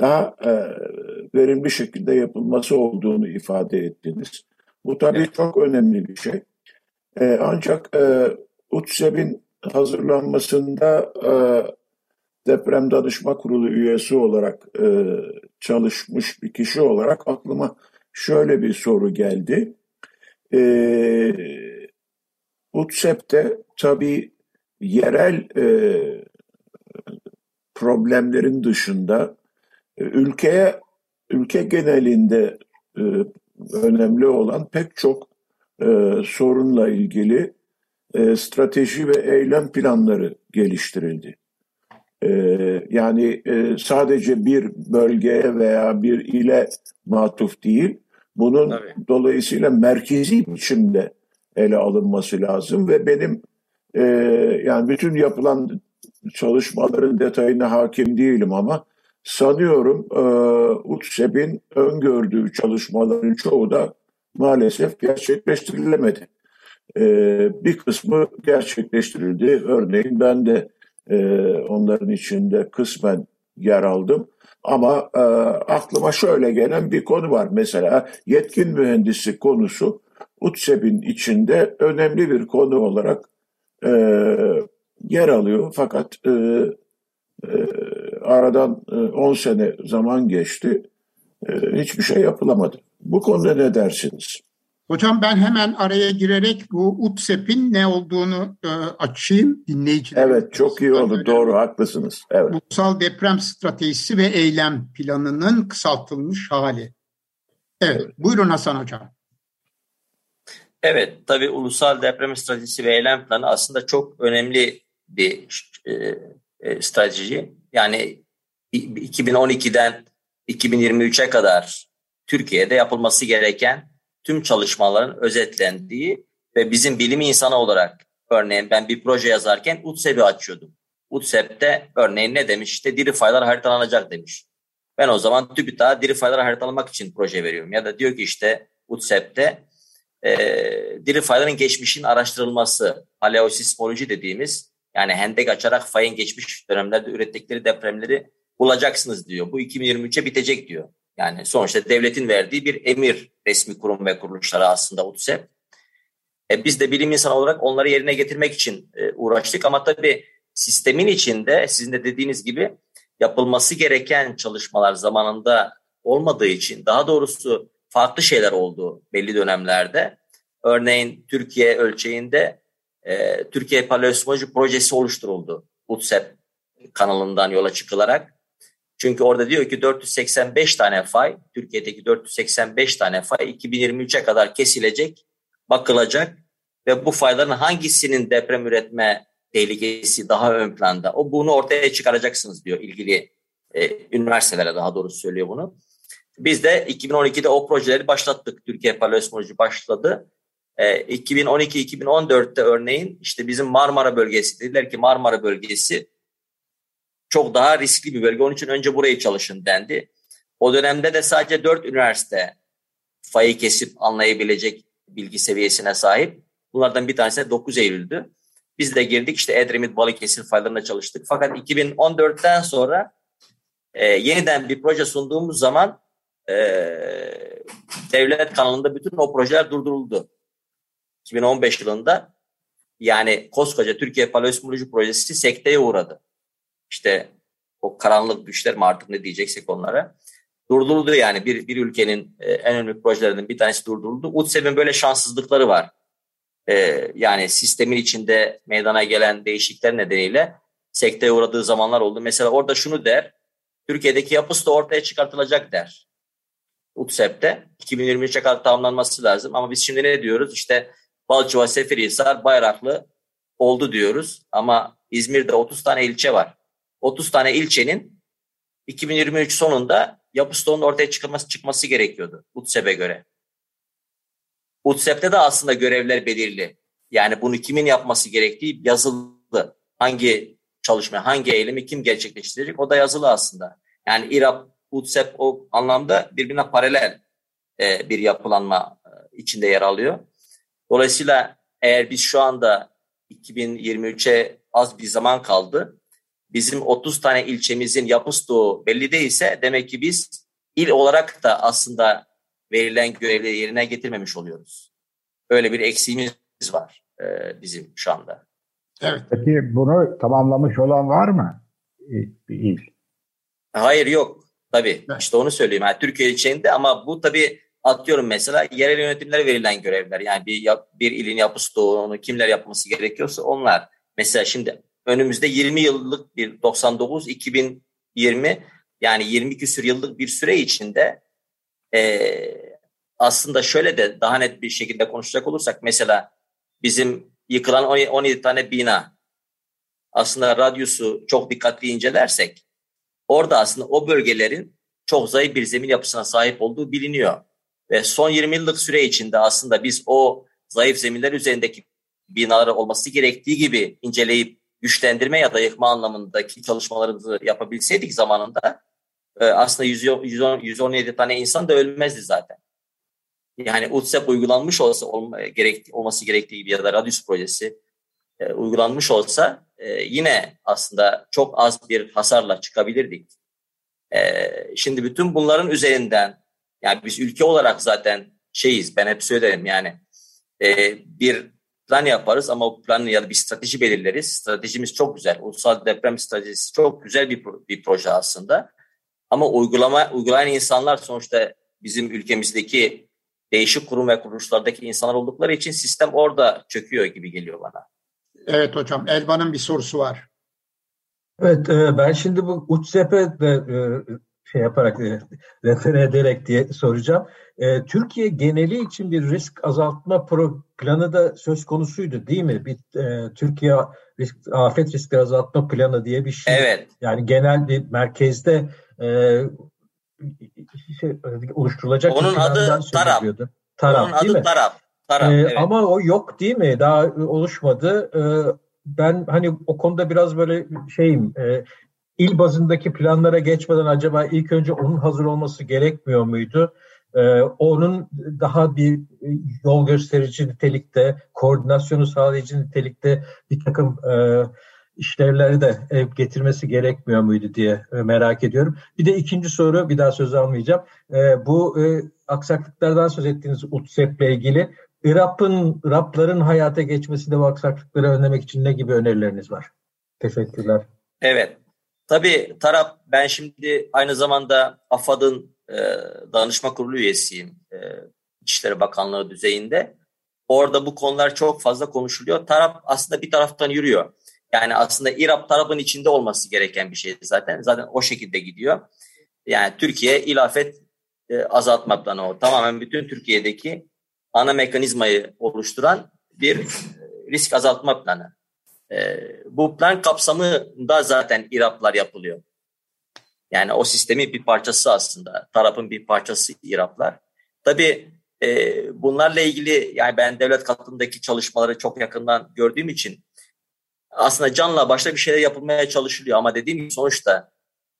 S5: daha e, verimli şekilde yapılması olduğunu ifade ettiniz. Bu tabii çok önemli bir şey. E, ancak e, UTSEP'in hazırlanmasında e, deprem danışma kurulu üyesi olarak e, çalışmış bir kişi olarak aklıma şöyle bir soru geldi. E, UTSEP'te tabii yerel e, problemlerin dışında e, ülkeye ülke genelinde e, önemli olan pek çok e, sorunla ilgili e, strateji ve eylem planları geliştirildi. E, yani e, sadece bir bölgeye veya bir ile matuf değil, bunun Tabii. dolayısıyla merkezi biçimde ele alınması lazım ve benim e, yani bütün yapılan çalışmaların detayına hakim değilim ama sanıyorum e, öngördüğü çalışmaların çoğu da maalesef gerçekleştirilemedi. E, bir kısmı gerçekleştirildi. Örneğin ben de e, onların içinde kısmen yer aldım. Ama e, aklıma şöyle gelen bir konu var. Mesela yetkin mühendisi konusu UTSEP'in içinde önemli bir konu olarak e, yer alıyor. Fakat e, e, aradan 10 e, sene zaman geçti. E, hiçbir şey yapılamadı. Bu konuda ne dersiniz?
S1: Hocam ben hemen araya girerek bu UTSEP'in ne olduğunu e, açayım dinleyiciler.
S5: Evet çok iyi oldu doğru haklısınız. Evet.
S1: Ulusal Deprem Stratejisi ve Eylem Planı'nın kısaltılmış hali. Evet, evet. buyurun Hasan Hocam.
S2: Evet tabii Ulusal Deprem Stratejisi ve Eylem Planı aslında çok önemli bir e, e, strateji. Yani 2012'den 2023'e kadar Türkiye'de yapılması gereken tüm çalışmaların özetlendiği ve bizim bilim insanı olarak örneğin ben bir proje yazarken UTSEP'i açıyordum. UTSEP'te örneğin ne demiş? İşte diri faylar haritalanacak demiş. Ben o zaman TÜBİTAK'a diri fayları haritalamak için proje veriyorum. Ya da diyor ki işte UTSEP'te e, diri fayların geçmişin araştırılması, paleosismoloji dediğimiz yani hendek açarak fayın geçmiş dönemlerde ürettikleri depremleri bulacaksınız diyor. Bu 2023'e bitecek diyor. Yani sonuçta devletin verdiği bir emir resmi kurum ve kuruluşlara aslında UTSEP. E, biz de bilim insanı olarak onları yerine getirmek için e, uğraştık ama tabii sistemin içinde sizin de dediğiniz gibi yapılması gereken çalışmalar zamanında olmadığı için daha doğrusu farklı şeyler oldu belli dönemlerde. Örneğin Türkiye ölçeğinde e, Türkiye Paleosmoloji Projesi oluşturuldu. UTSEP kanalından yola çıkılarak. Çünkü orada diyor ki 485 tane fay, Türkiye'deki 485 tane fay 2023'e kadar kesilecek, bakılacak ve bu fayların hangisinin deprem üretme tehlikesi daha ön planda. O bunu ortaya çıkaracaksınız diyor ilgili e, üniversitelere daha doğrusu söylüyor bunu. Biz de 2012'de o projeleri başlattık. Türkiye Paleosmoloji başladı. E, 2012-2014'te örneğin işte bizim Marmara bölgesi dediler ki Marmara bölgesi çok daha riskli bir bölge. Onun için önce burayı çalışın dendi. O dönemde de sadece dört üniversite fayı kesip anlayabilecek bilgi seviyesine sahip. Bunlardan bir tanesi de 9 Eylül'dü. Biz de girdik işte Edremit Balıkesir faylarına çalıştık. Fakat 2014'ten sonra e, yeniden bir proje sunduğumuz zaman e, devlet kanalında bütün o projeler durduruldu. 2015 yılında yani koskoca Türkiye Paleosmoloji Projesi sekteye uğradı. İşte o karanlık güçler mi artık ne diyeceksek onlara. Durduruldu yani bir, bir ülkenin e, en önemli projelerinden bir tanesi durduruldu. UTSEB'in böyle şanssızlıkları var. E, yani sistemin içinde meydana gelen değişiklikler nedeniyle sekteye uğradığı zamanlar oldu. Mesela orada şunu der, Türkiye'deki yapısı da ortaya çıkartılacak der. UTSEP'te 2023'e kadar tamamlanması lazım. Ama biz şimdi ne diyoruz? İşte Balçova, Seferihisar, Bayraklı oldu diyoruz. Ama İzmir'de 30 tane ilçe var. 30 tane ilçenin 2023 sonunda yapı stoğunun ortaya çıkması, çıkması gerekiyordu UTSEP'e göre. UTSEP'te de aslında görevler belirli. Yani bunu kimin yapması gerektiği yazılı. Hangi çalışma, hangi eylemi kim gerçekleştirecek o da yazılı aslında. Yani İRAP, UTSEP o anlamda birbirine paralel e, bir yapılanma e, içinde yer alıyor. Dolayısıyla eğer biz şu anda 2023'e az bir zaman kaldı bizim 30 tane ilçemizin yapı stoğu belli değilse demek ki biz il olarak da aslında verilen görevleri yerine getirmemiş oluyoruz. Öyle bir eksiğimiz var e, bizim şu anda.
S4: Evet. Peki bunu tamamlamış olan var mı? Bir il.
S2: Hayır yok. Tabii. Evet. İşte onu söyleyeyim. Yani Türkiye içinde ama bu tabii atıyorum mesela yerel yönetimlere verilen görevler. Yani bir, bir ilin yapı stoğunu kimler yapması gerekiyorsa onlar. Mesela şimdi önümüzde 20 yıllık bir 99 2020 yani 20 küsür yıllık bir süre içinde e, aslında şöyle de daha net bir şekilde konuşacak olursak mesela bizim yıkılan 17 tane bina aslında radyosu çok dikkatli incelersek orada aslında o bölgelerin çok zayıf bir zemin yapısına sahip olduğu biliniyor. Ve son 20 yıllık süre içinde aslında biz o zayıf zeminler üzerindeki binaları olması gerektiği gibi inceleyip güçlendirme ya da yıkma anlamındaki çalışmalarımızı yapabilseydik zamanında e, aslında 110, 117 tane insan da ölmezdi zaten. Yani UTSEP uygulanmış olsa olma, gerek, olması gerektiği gibi ya da Radius projesi e, uygulanmış olsa e, yine aslında çok az bir hasarla çıkabilirdik. E, şimdi bütün bunların üzerinden yani biz ülke olarak zaten şeyiz ben hep söylerim yani e, bir plan yaparız ama o planı ya da bir strateji belirleriz. Stratejimiz çok güzel. Ulusal deprem stratejisi çok güzel bir, bir proje aslında. Ama uygulama uygulayan insanlar sonuçta bizim ülkemizdeki değişik kurum ve kuruluşlardaki insanlar oldukları için sistem orada çöküyor gibi geliyor bana.
S1: Evet hocam. Elvan'ın bir sorusu var.
S3: Evet e, ben şimdi bu UÇSEP'e de e, şey yaparak e, refer ederek diye soracağım. E, Türkiye geneli için bir risk azaltma pro planı da söz konusuydu değil mi? Bir e, Türkiye risk, afet riski azaltma planı diye bir şey.
S2: Evet.
S3: Yani genel bir merkezde e, şey, oluşturulacak
S2: Onun adı TARAP.
S3: TARAP
S2: Onun adı mi? TARAP. TARAP
S3: ee, evet. Ama o yok değil mi? Daha oluşmadı. Ee, ben hani o konuda biraz böyle şeyim. E, il bazındaki planlara geçmeden acaba ilk önce onun hazır olması gerekmiyor muydu? Ee, onun daha bir yol gösterici nitelikte, koordinasyonu sağlayıcı nitelikte bir takım e, işlevleri de e, getirmesi gerekmiyor muydu diye e, merak ediyorum. Bir de ikinci soru, bir daha söz almayacağım. E, bu e, aksaklıklardan söz ettiğiniz UTSEP ile ilgili IRAP'ın, IRAP'ların hayata geçmesinde bu aksaklıkları önlemek için ne gibi önerileriniz var? Teşekkürler.
S2: Evet, Tabii Tarap ben şimdi aynı zamanda AFAD'ın e, danışma kurulu üyesiyim. E, İçişleri Bakanlığı düzeyinde. Orada bu konular çok fazla konuşuluyor. Tarap aslında bir taraftan yürüyor. Yani aslında İRAP tarafın içinde olması gereken bir şey zaten. Zaten o şekilde gidiyor. Yani Türkiye ilafet e, azaltma planı o. Tamamen bütün Türkiye'deki ana mekanizmayı oluşturan bir e, risk azaltma planı. Bu plan kapsamında zaten İRAP'lar yapılıyor. Yani o sistemin bir parçası aslında. Tarafın bir parçası İRAP'lar. Tabii e, bunlarla ilgili yani ben devlet katındaki çalışmaları çok yakından gördüğüm için aslında canla başla bir şeyler yapılmaya çalışılıyor ama dediğim gibi sonuçta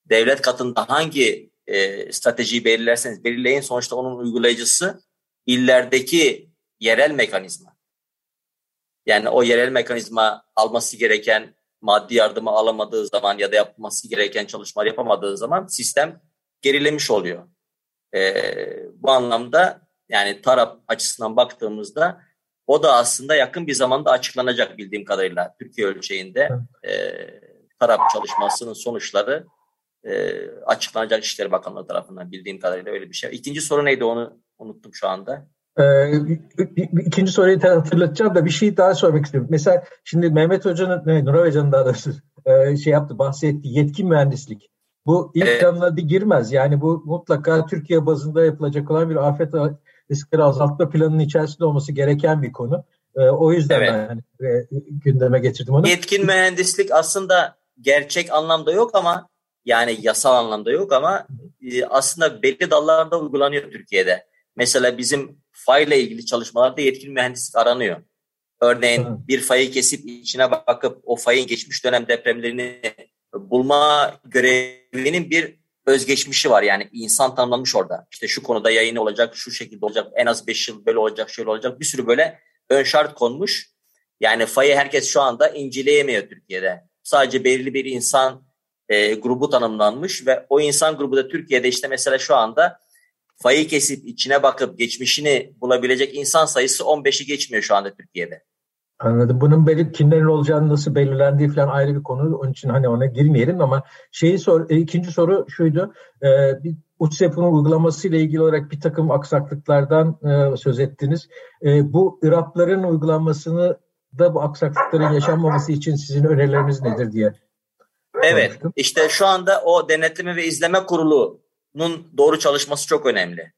S2: devlet katında hangi e, stratejiyi belirlerseniz belirleyin sonuçta onun uygulayıcısı illerdeki yerel mekanizma. Yani o yerel mekanizma alması gereken maddi yardımı alamadığı zaman ya da yapması gereken çalışmalar yapamadığı zaman sistem gerilemiş oluyor. E, bu anlamda yani taraf açısından baktığımızda o da aslında yakın bir zamanda açıklanacak bildiğim kadarıyla Türkiye ölçeğinde e, taraf çalışmasının sonuçları e, açıklanacak İşleri Bakanlığı tarafından bildiğim kadarıyla öyle bir şey. İkinci soru neydi onu unuttum şu anda.
S3: Ee, ikinci soruyu hatırlatacağım da bir şey daha sormak istiyorum. Mesela şimdi Mehmet Hoca'nın, Nuray Hoca'nın daha doğrusu e, şey yaptı, bahsetti. Yetkin mühendislik. Bu ilk evet. planına girmez. Yani bu mutlaka Türkiye bazında yapılacak olan bir afet riskleri azaltma planının içerisinde olması gereken bir konu. E, o yüzden evet. ben e, gündeme getirdim onu.
S2: Yetkin mühendislik aslında gerçek anlamda yok ama yani yasal anlamda yok ama e, aslında belli dallarda uygulanıyor Türkiye'de. Mesela bizim fayla ilgili çalışmalarda yetkin mühendislik aranıyor. Örneğin Hı. bir fayı kesip içine bakıp o fayın geçmiş dönem depremlerini bulma görevinin bir özgeçmişi var. Yani insan tanımlanmış orada. İşte şu konuda yayın olacak, şu şekilde olacak, en az 5 yıl böyle olacak, şöyle olacak. Bir sürü böyle ön şart konmuş. Yani fayı herkes şu anda inceleyemiyor Türkiye'de. Sadece belirli bir insan e, grubu tanımlanmış ve o insan grubu da Türkiye'de işte mesela şu anda fayı kesip içine bakıp geçmişini bulabilecek insan sayısı 15'i geçmiyor şu anda Türkiye'de.
S3: Anladım. Bunun belir kimlerin olacağını nasıl belirlendiği falan ayrı bir konu. Onun için hani ona girmeyelim ama şeyi sor, e, ikinci soru şuydu. E, bir UTSEP'in uygulaması ile ilgili olarak bir takım aksaklıklardan e, söz ettiniz. E, bu IRAP'ların uygulanmasını da bu aksaklıkların yaşanmaması için sizin önerileriniz nedir diye.
S2: Evet. Konuştum. işte şu anda o denetleme ve izleme kurulunun doğru çalışması çok önemli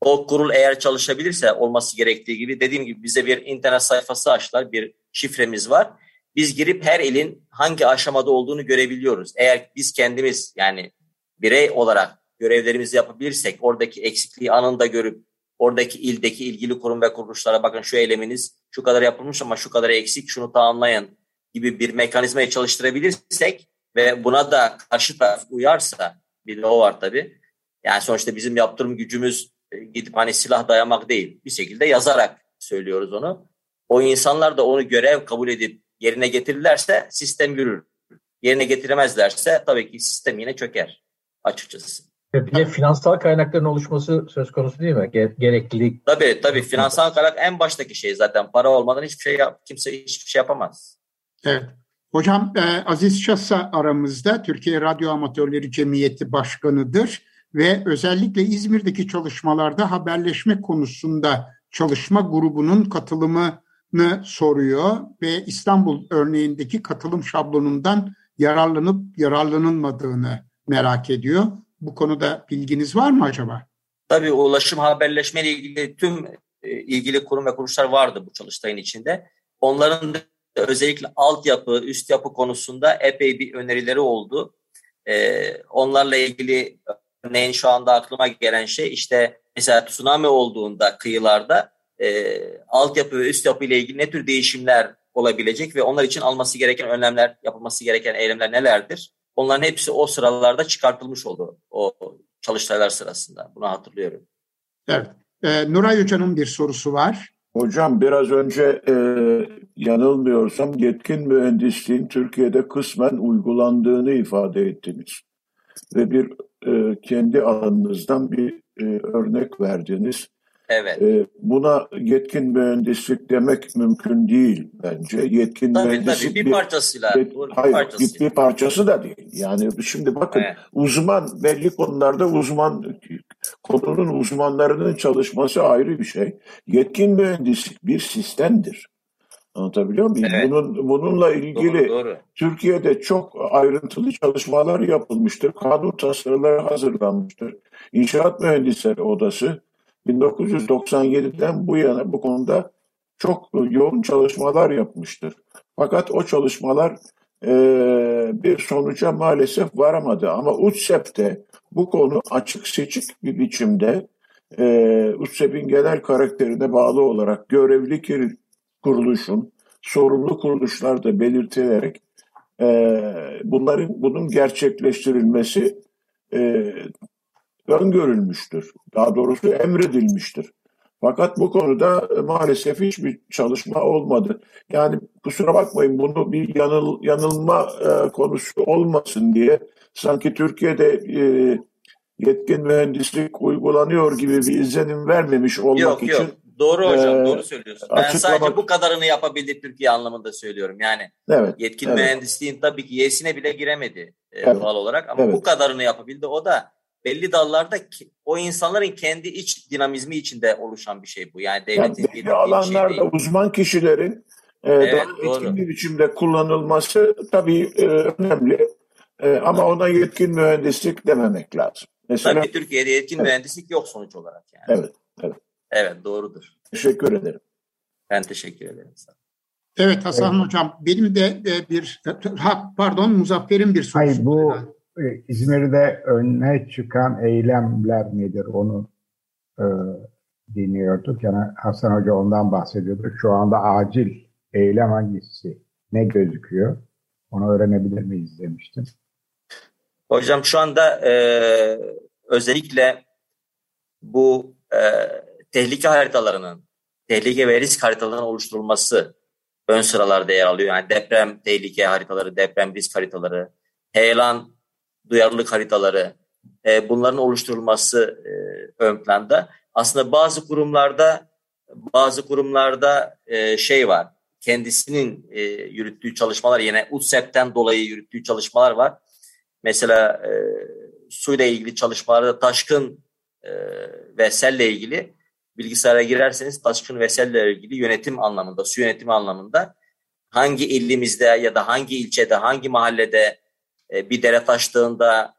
S2: o kurul eğer çalışabilirse olması gerektiği gibi dediğim gibi bize bir internet sayfası açtılar. Bir şifremiz var. Biz girip her ilin hangi aşamada olduğunu görebiliyoruz. Eğer biz kendimiz yani birey olarak görevlerimizi yapabilirsek oradaki eksikliği anında görüp oradaki ildeki ilgili kurum ve kuruluşlara bakın şu eleminiz şu kadar yapılmış ama şu kadar eksik şunu tamamlayın gibi bir mekanizmayı çalıştırabilirsek ve buna da karşı taraf uyarsa bir de o var tabii. Yani sonuçta bizim yaptırım gücümüz gidip hani silah dayamak değil. Bir şekilde yazarak söylüyoruz onu. O insanlar da onu görev kabul edip yerine getirirlerse sistem yürür. Yerine getiremezlerse tabii ki sistem yine çöker açıkçası.
S3: Bir de finansal kaynakların oluşması söz konusu değil mi? Gereklilik.
S2: Tabii tabii finansal kaynak en baştaki şey zaten. Para olmadan hiçbir şey yap, kimse hiçbir şey yapamaz.
S1: Evet. Hocam e, Aziz Şassa aramızda Türkiye Radyo Amatörleri Cemiyeti Başkanı'dır ve özellikle İzmir'deki çalışmalarda haberleşme konusunda çalışma grubunun katılımını soruyor ve İstanbul örneğindeki katılım şablonundan yararlanıp yararlanılmadığını merak ediyor. Bu konuda bilginiz var mı acaba?
S2: Tabii ulaşım haberleşme ile ilgili tüm e, ilgili kurum ve kuruluşlar vardı bu çalıştayın içinde. Onların özellikle altyapı, üst yapı konusunda epey bir önerileri oldu. Ee, onlarla ilgili Örneğin şu anda aklıma gelen şey işte mesela tsunami olduğunda kıyılarda e, altyapı ve üst yapı ile ilgili ne tür değişimler olabilecek ve onlar için alması gereken önlemler, yapılması gereken eylemler nelerdir? Onların hepsi o sıralarda çıkartılmış oldu o çalıştaylar sırasında. Bunu hatırlıyorum.
S1: Evet. Ee, Nuray Hoca'nın bir sorusu var.
S5: Hocam biraz önce e, yanılmıyorsam yetkin mühendisliğin Türkiye'de kısmen uygulandığını ifade ettiniz. Ve bir e, kendi alanınızdan bir e, örnek verdiniz.
S2: Evet. E,
S5: buna yetkin mühendislik demek mümkün değil bence. Yetkin
S2: tabii,
S5: mühendislik
S2: tabii, bir, parçasıyla.
S5: Yet, bir hayır, parçasıyla. bir parçası da değil. Yani şimdi bakın evet. uzman belli konularda uzman konunun uzmanlarının çalışması ayrı bir şey. Yetkin mühendislik bir sistemdir. Anlatabiliyor muyum? Evet. Bunun, bununla ilgili doğru, doğru. Türkiye'de çok ayrıntılı çalışmalar yapılmıştır. Kanun tasarıları hazırlanmıştır. İnşaat Mühendisleri Odası 1997'den bu yana bu konuda çok yoğun çalışmalar yapmıştır. Fakat o çalışmalar e, bir sonuca maalesef varamadı. Ama UTSEP'te bu konu açık seçik bir biçimde e, UTSEP'in genel karakterine bağlı olarak görevli kuruluşun, sorumlu kuruluşlar da belirtilerek e, bunların bunun gerçekleştirilmesi e, öngörülmüştür. Daha doğrusu emredilmiştir. Fakat bu konuda e, maalesef hiçbir çalışma olmadı. Yani kusura bakmayın bunu bir yanıl, yanılma e, konusu olmasın diye sanki Türkiye'de e, yetkin mühendislik uygulanıyor gibi bir izlenim vermemiş olmak yok, için. Yok
S2: Doğru hocam ee, doğru söylüyorsun. Ben açıklamak... sadece bu kadarını yapabildi Türkiye anlamında söylüyorum. Yani evet, yetkin evet. mühendisliğin tabii ki yesine bile giremedi e, evet, doğal olarak ama evet. bu kadarını yapabildi. O da belli dallarda o insanların kendi iç dinamizmi içinde oluşan bir şey bu. Yani devletin yani belli
S5: alanlarda şey uzman kişilerin e, evet, daha etkin bir biçimde kullanılması tabii e, önemli. E, ama ona yetkin mühendislik dememek lazım.
S2: Mesela, tabii Türkiye'de yetkin evet. mühendislik yok sonuç olarak yani.
S5: Evet, evet.
S2: Evet doğrudur.
S5: Teşekkür ederim.
S2: Ben teşekkür ederim.
S1: Evet Hasan evet. Hocam benim de bir ha, pardon Muzaffer'in bir sorusu.
S4: Hayır bu e, İzmir'de öne çıkan eylemler nedir onu e, dinliyorduk. Yani Hasan Hoca ondan bahsediyordu. Şu anda acil eylem hangisi? Ne gözüküyor? Onu öğrenebilir miyiz demiştim.
S2: Hocam şu anda e, özellikle bu e, tehlike haritalarının, tehlike ve risk haritalarının oluşturulması ön sıralarda yer alıyor. Yani deprem tehlike haritaları, deprem risk haritaları, heyelan duyarlılık haritaları, e, bunların oluşturulması e, ön planda. Aslında bazı kurumlarda bazı kurumlarda e, şey var, kendisinin e, yürüttüğü çalışmalar yine UTSEP'ten dolayı yürüttüğü çalışmalar var. Mesela e, suyla ilgili çalışmalarda taşkın e, ve selle ilgili bilgisayara girerseniz taşkın ve selle ilgili yönetim anlamında, su yönetimi anlamında hangi ilimizde ya da hangi ilçede, hangi mahallede e, bir dere taştığında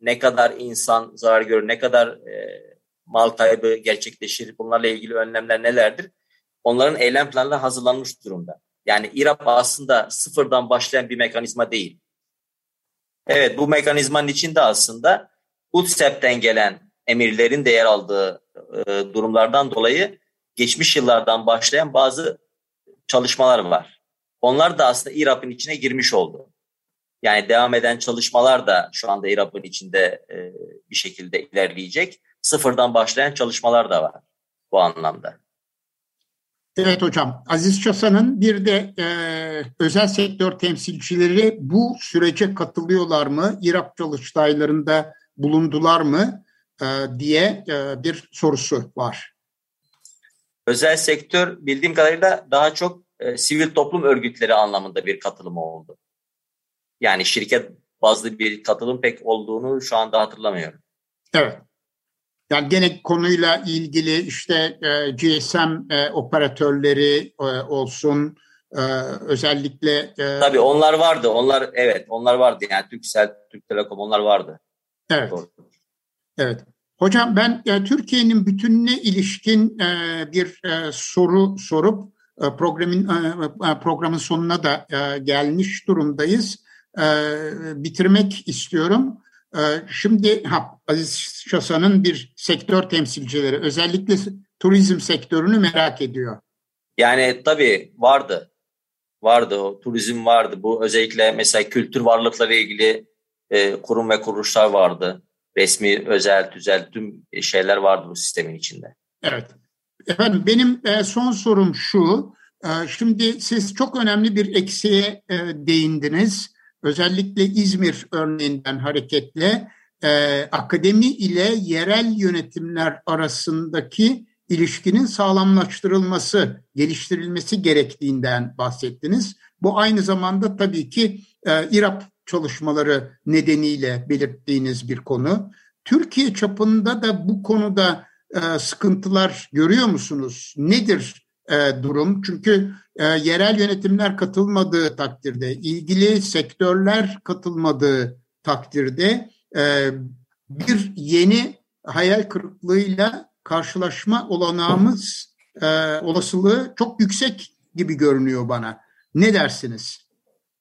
S2: ne kadar insan zarar görür, ne kadar e, mal kaybı gerçekleşir, bunlarla ilgili önlemler nelerdir? Onların eylem planları hazırlanmış durumda. Yani İRAP aslında sıfırdan başlayan bir mekanizma değil. Evet bu mekanizmanın içinde aslında UTSEP'ten gelen emirlerin de yer aldığı e, durumlardan dolayı geçmiş yıllardan başlayan bazı çalışmalar var. Onlar da aslında İRAP'ın içine girmiş oldu. Yani devam eden çalışmalar da şu anda İRAP'ın içinde e, bir şekilde ilerleyecek. Sıfırdan başlayan çalışmalar da var bu anlamda.
S1: Evet hocam. Aziz Çasan'ın bir de e, özel sektör temsilcileri bu sürece katılıyorlar mı? İRAP çalıştaylarında bulundular mı? E, diye e, bir sorusu var.
S2: Özel sektör bildiğim kadarıyla daha çok e, sivil toplum örgütleri anlamında bir katılım oldu. Yani şirket bazlı bir katılım pek olduğunu şu anda hatırlamıyorum.
S1: Evet. Yani gene konuyla ilgili işte e, GSM e, operatörleri e, olsun e, özellikle
S2: e, Tabii onlar vardı. Onlar evet onlar vardı. Yani Türksel, Türk Telekom onlar vardı.
S1: Evet. Doğru. Evet. Hocam ben e, Türkiye'nin bütününe ilişkin e, bir e, soru sorup e, programın e, programın sonuna da e, gelmiş durumdayız. E, bitirmek istiyorum. E, şimdi ha, Aziz Şasan'ın bir sektör temsilcileri özellikle turizm sektörünü merak ediyor.
S2: Yani tabii vardı. Vardı o turizm vardı. Bu özellikle mesela kültür varlıkları ilgili e, kurum ve kuruluşlar vardı resmi, özel, tüzel tüm şeyler vardı bu sistemin içinde.
S1: Evet. Efendim benim e, son sorum şu. E, şimdi siz çok önemli bir eksiğe e, değindiniz. Özellikle İzmir örneğinden hareketle akademi ile yerel yönetimler arasındaki ilişkinin sağlamlaştırılması, geliştirilmesi gerektiğinden bahsettiniz. Bu aynı zamanda tabii ki İRAP çalışmaları nedeniyle belirttiğiniz bir konu. Türkiye çapında da bu konuda e, sıkıntılar görüyor musunuz? Nedir e, durum. Çünkü e, yerel yönetimler katılmadığı takdirde, ilgili sektörler katılmadığı takdirde e, bir yeni hayal kırıklığıyla karşılaşma olanağımız olasılığı çok yüksek gibi görünüyor bana. Ne dersiniz?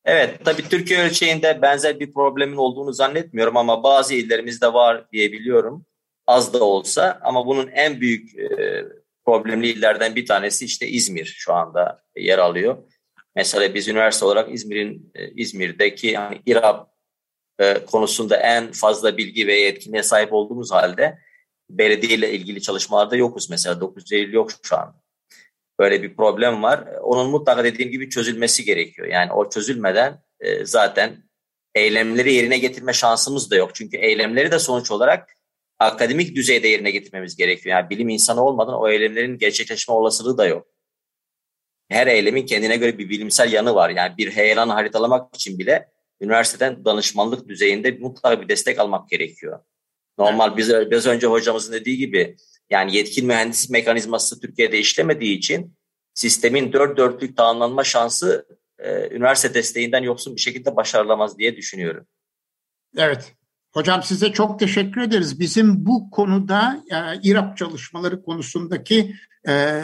S2: Evet, tabii Türkiye ölçeğinde benzer bir problemin olduğunu zannetmiyorum ama bazı illerimizde var diyebiliyorum. Az da olsa ama bunun en büyük problemli illerden bir tanesi işte İzmir şu anda yer alıyor. Mesela biz üniversite olarak İzmir'in e, İzmir'deki yani İRAB e, konusunda en fazla bilgi ve yetkinliğe sahip olduğumuz halde belediye ile ilgili çalışmalarda yokuz. Mesela 9 Eylül yok şu an. Böyle bir problem var. Onun mutlaka dediğim gibi çözülmesi gerekiyor. Yani o çözülmeden e, zaten eylemleri yerine getirme şansımız da yok. Çünkü eylemleri de sonuç olarak akademik düzeyde yerine getirmemiz gerekiyor. Yani bilim insanı olmadan o eylemlerin gerçekleşme olasılığı da yok. Her eylemin kendine göre bir bilimsel yanı var. Yani bir heyelan haritalamak için bile üniversiteden danışmanlık düzeyinde mutlaka bir destek almak gerekiyor. Normal biz biraz önce hocamızın dediği gibi yani yetkin mühendislik mekanizması Türkiye'de işlemediği için sistemin dört dörtlük tamamlanma şansı e, üniversite desteğinden yoksun bir şekilde başarılamaz diye düşünüyorum.
S1: Evet. Hocam size çok teşekkür ederiz. Bizim bu konuda e, İRAP çalışmaları konusundaki e,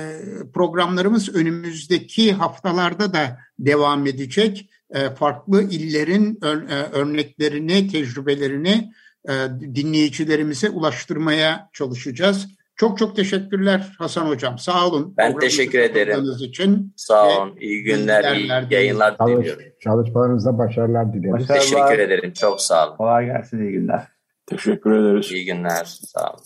S1: programlarımız önümüzdeki haftalarda da devam edecek. E, farklı illerin ör, e, örneklerini, tecrübelerini e, dinleyicilerimize ulaştırmaya çalışacağız. Çok çok teşekkürler Hasan Hocam. Sağ olun.
S2: Ben teşekkür ederim.
S1: için.
S2: Sağ olun. İyi günler, iyi yayınlar
S4: Çalış,
S2: diliyorum.
S4: Çalışmalarınızda başarılar dilerim.
S6: Başarılar.
S2: Teşekkür ederim. Çok sağ olun.
S6: Kolay gelsin, iyi günler.
S5: Teşekkür ederiz.
S2: İyi günler. Sağ olun.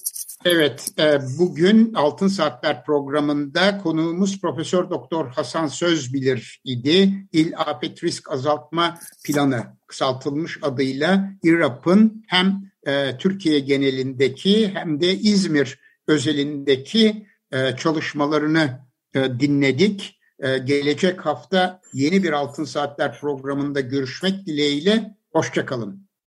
S1: Evet, e, bugün Altın Saatler programında konuğumuz Profesör Doktor Hasan Sözbilir idi. İl Afet Risk Azaltma Planı kısaltılmış adıyla İRAP'ın hem e, Türkiye genelindeki hem de İzmir özelindeki e, çalışmalarını dinledik. Gelecek hafta yeni bir Altın Saatler programında görüşmek dileğiyle. Hoşçakalın.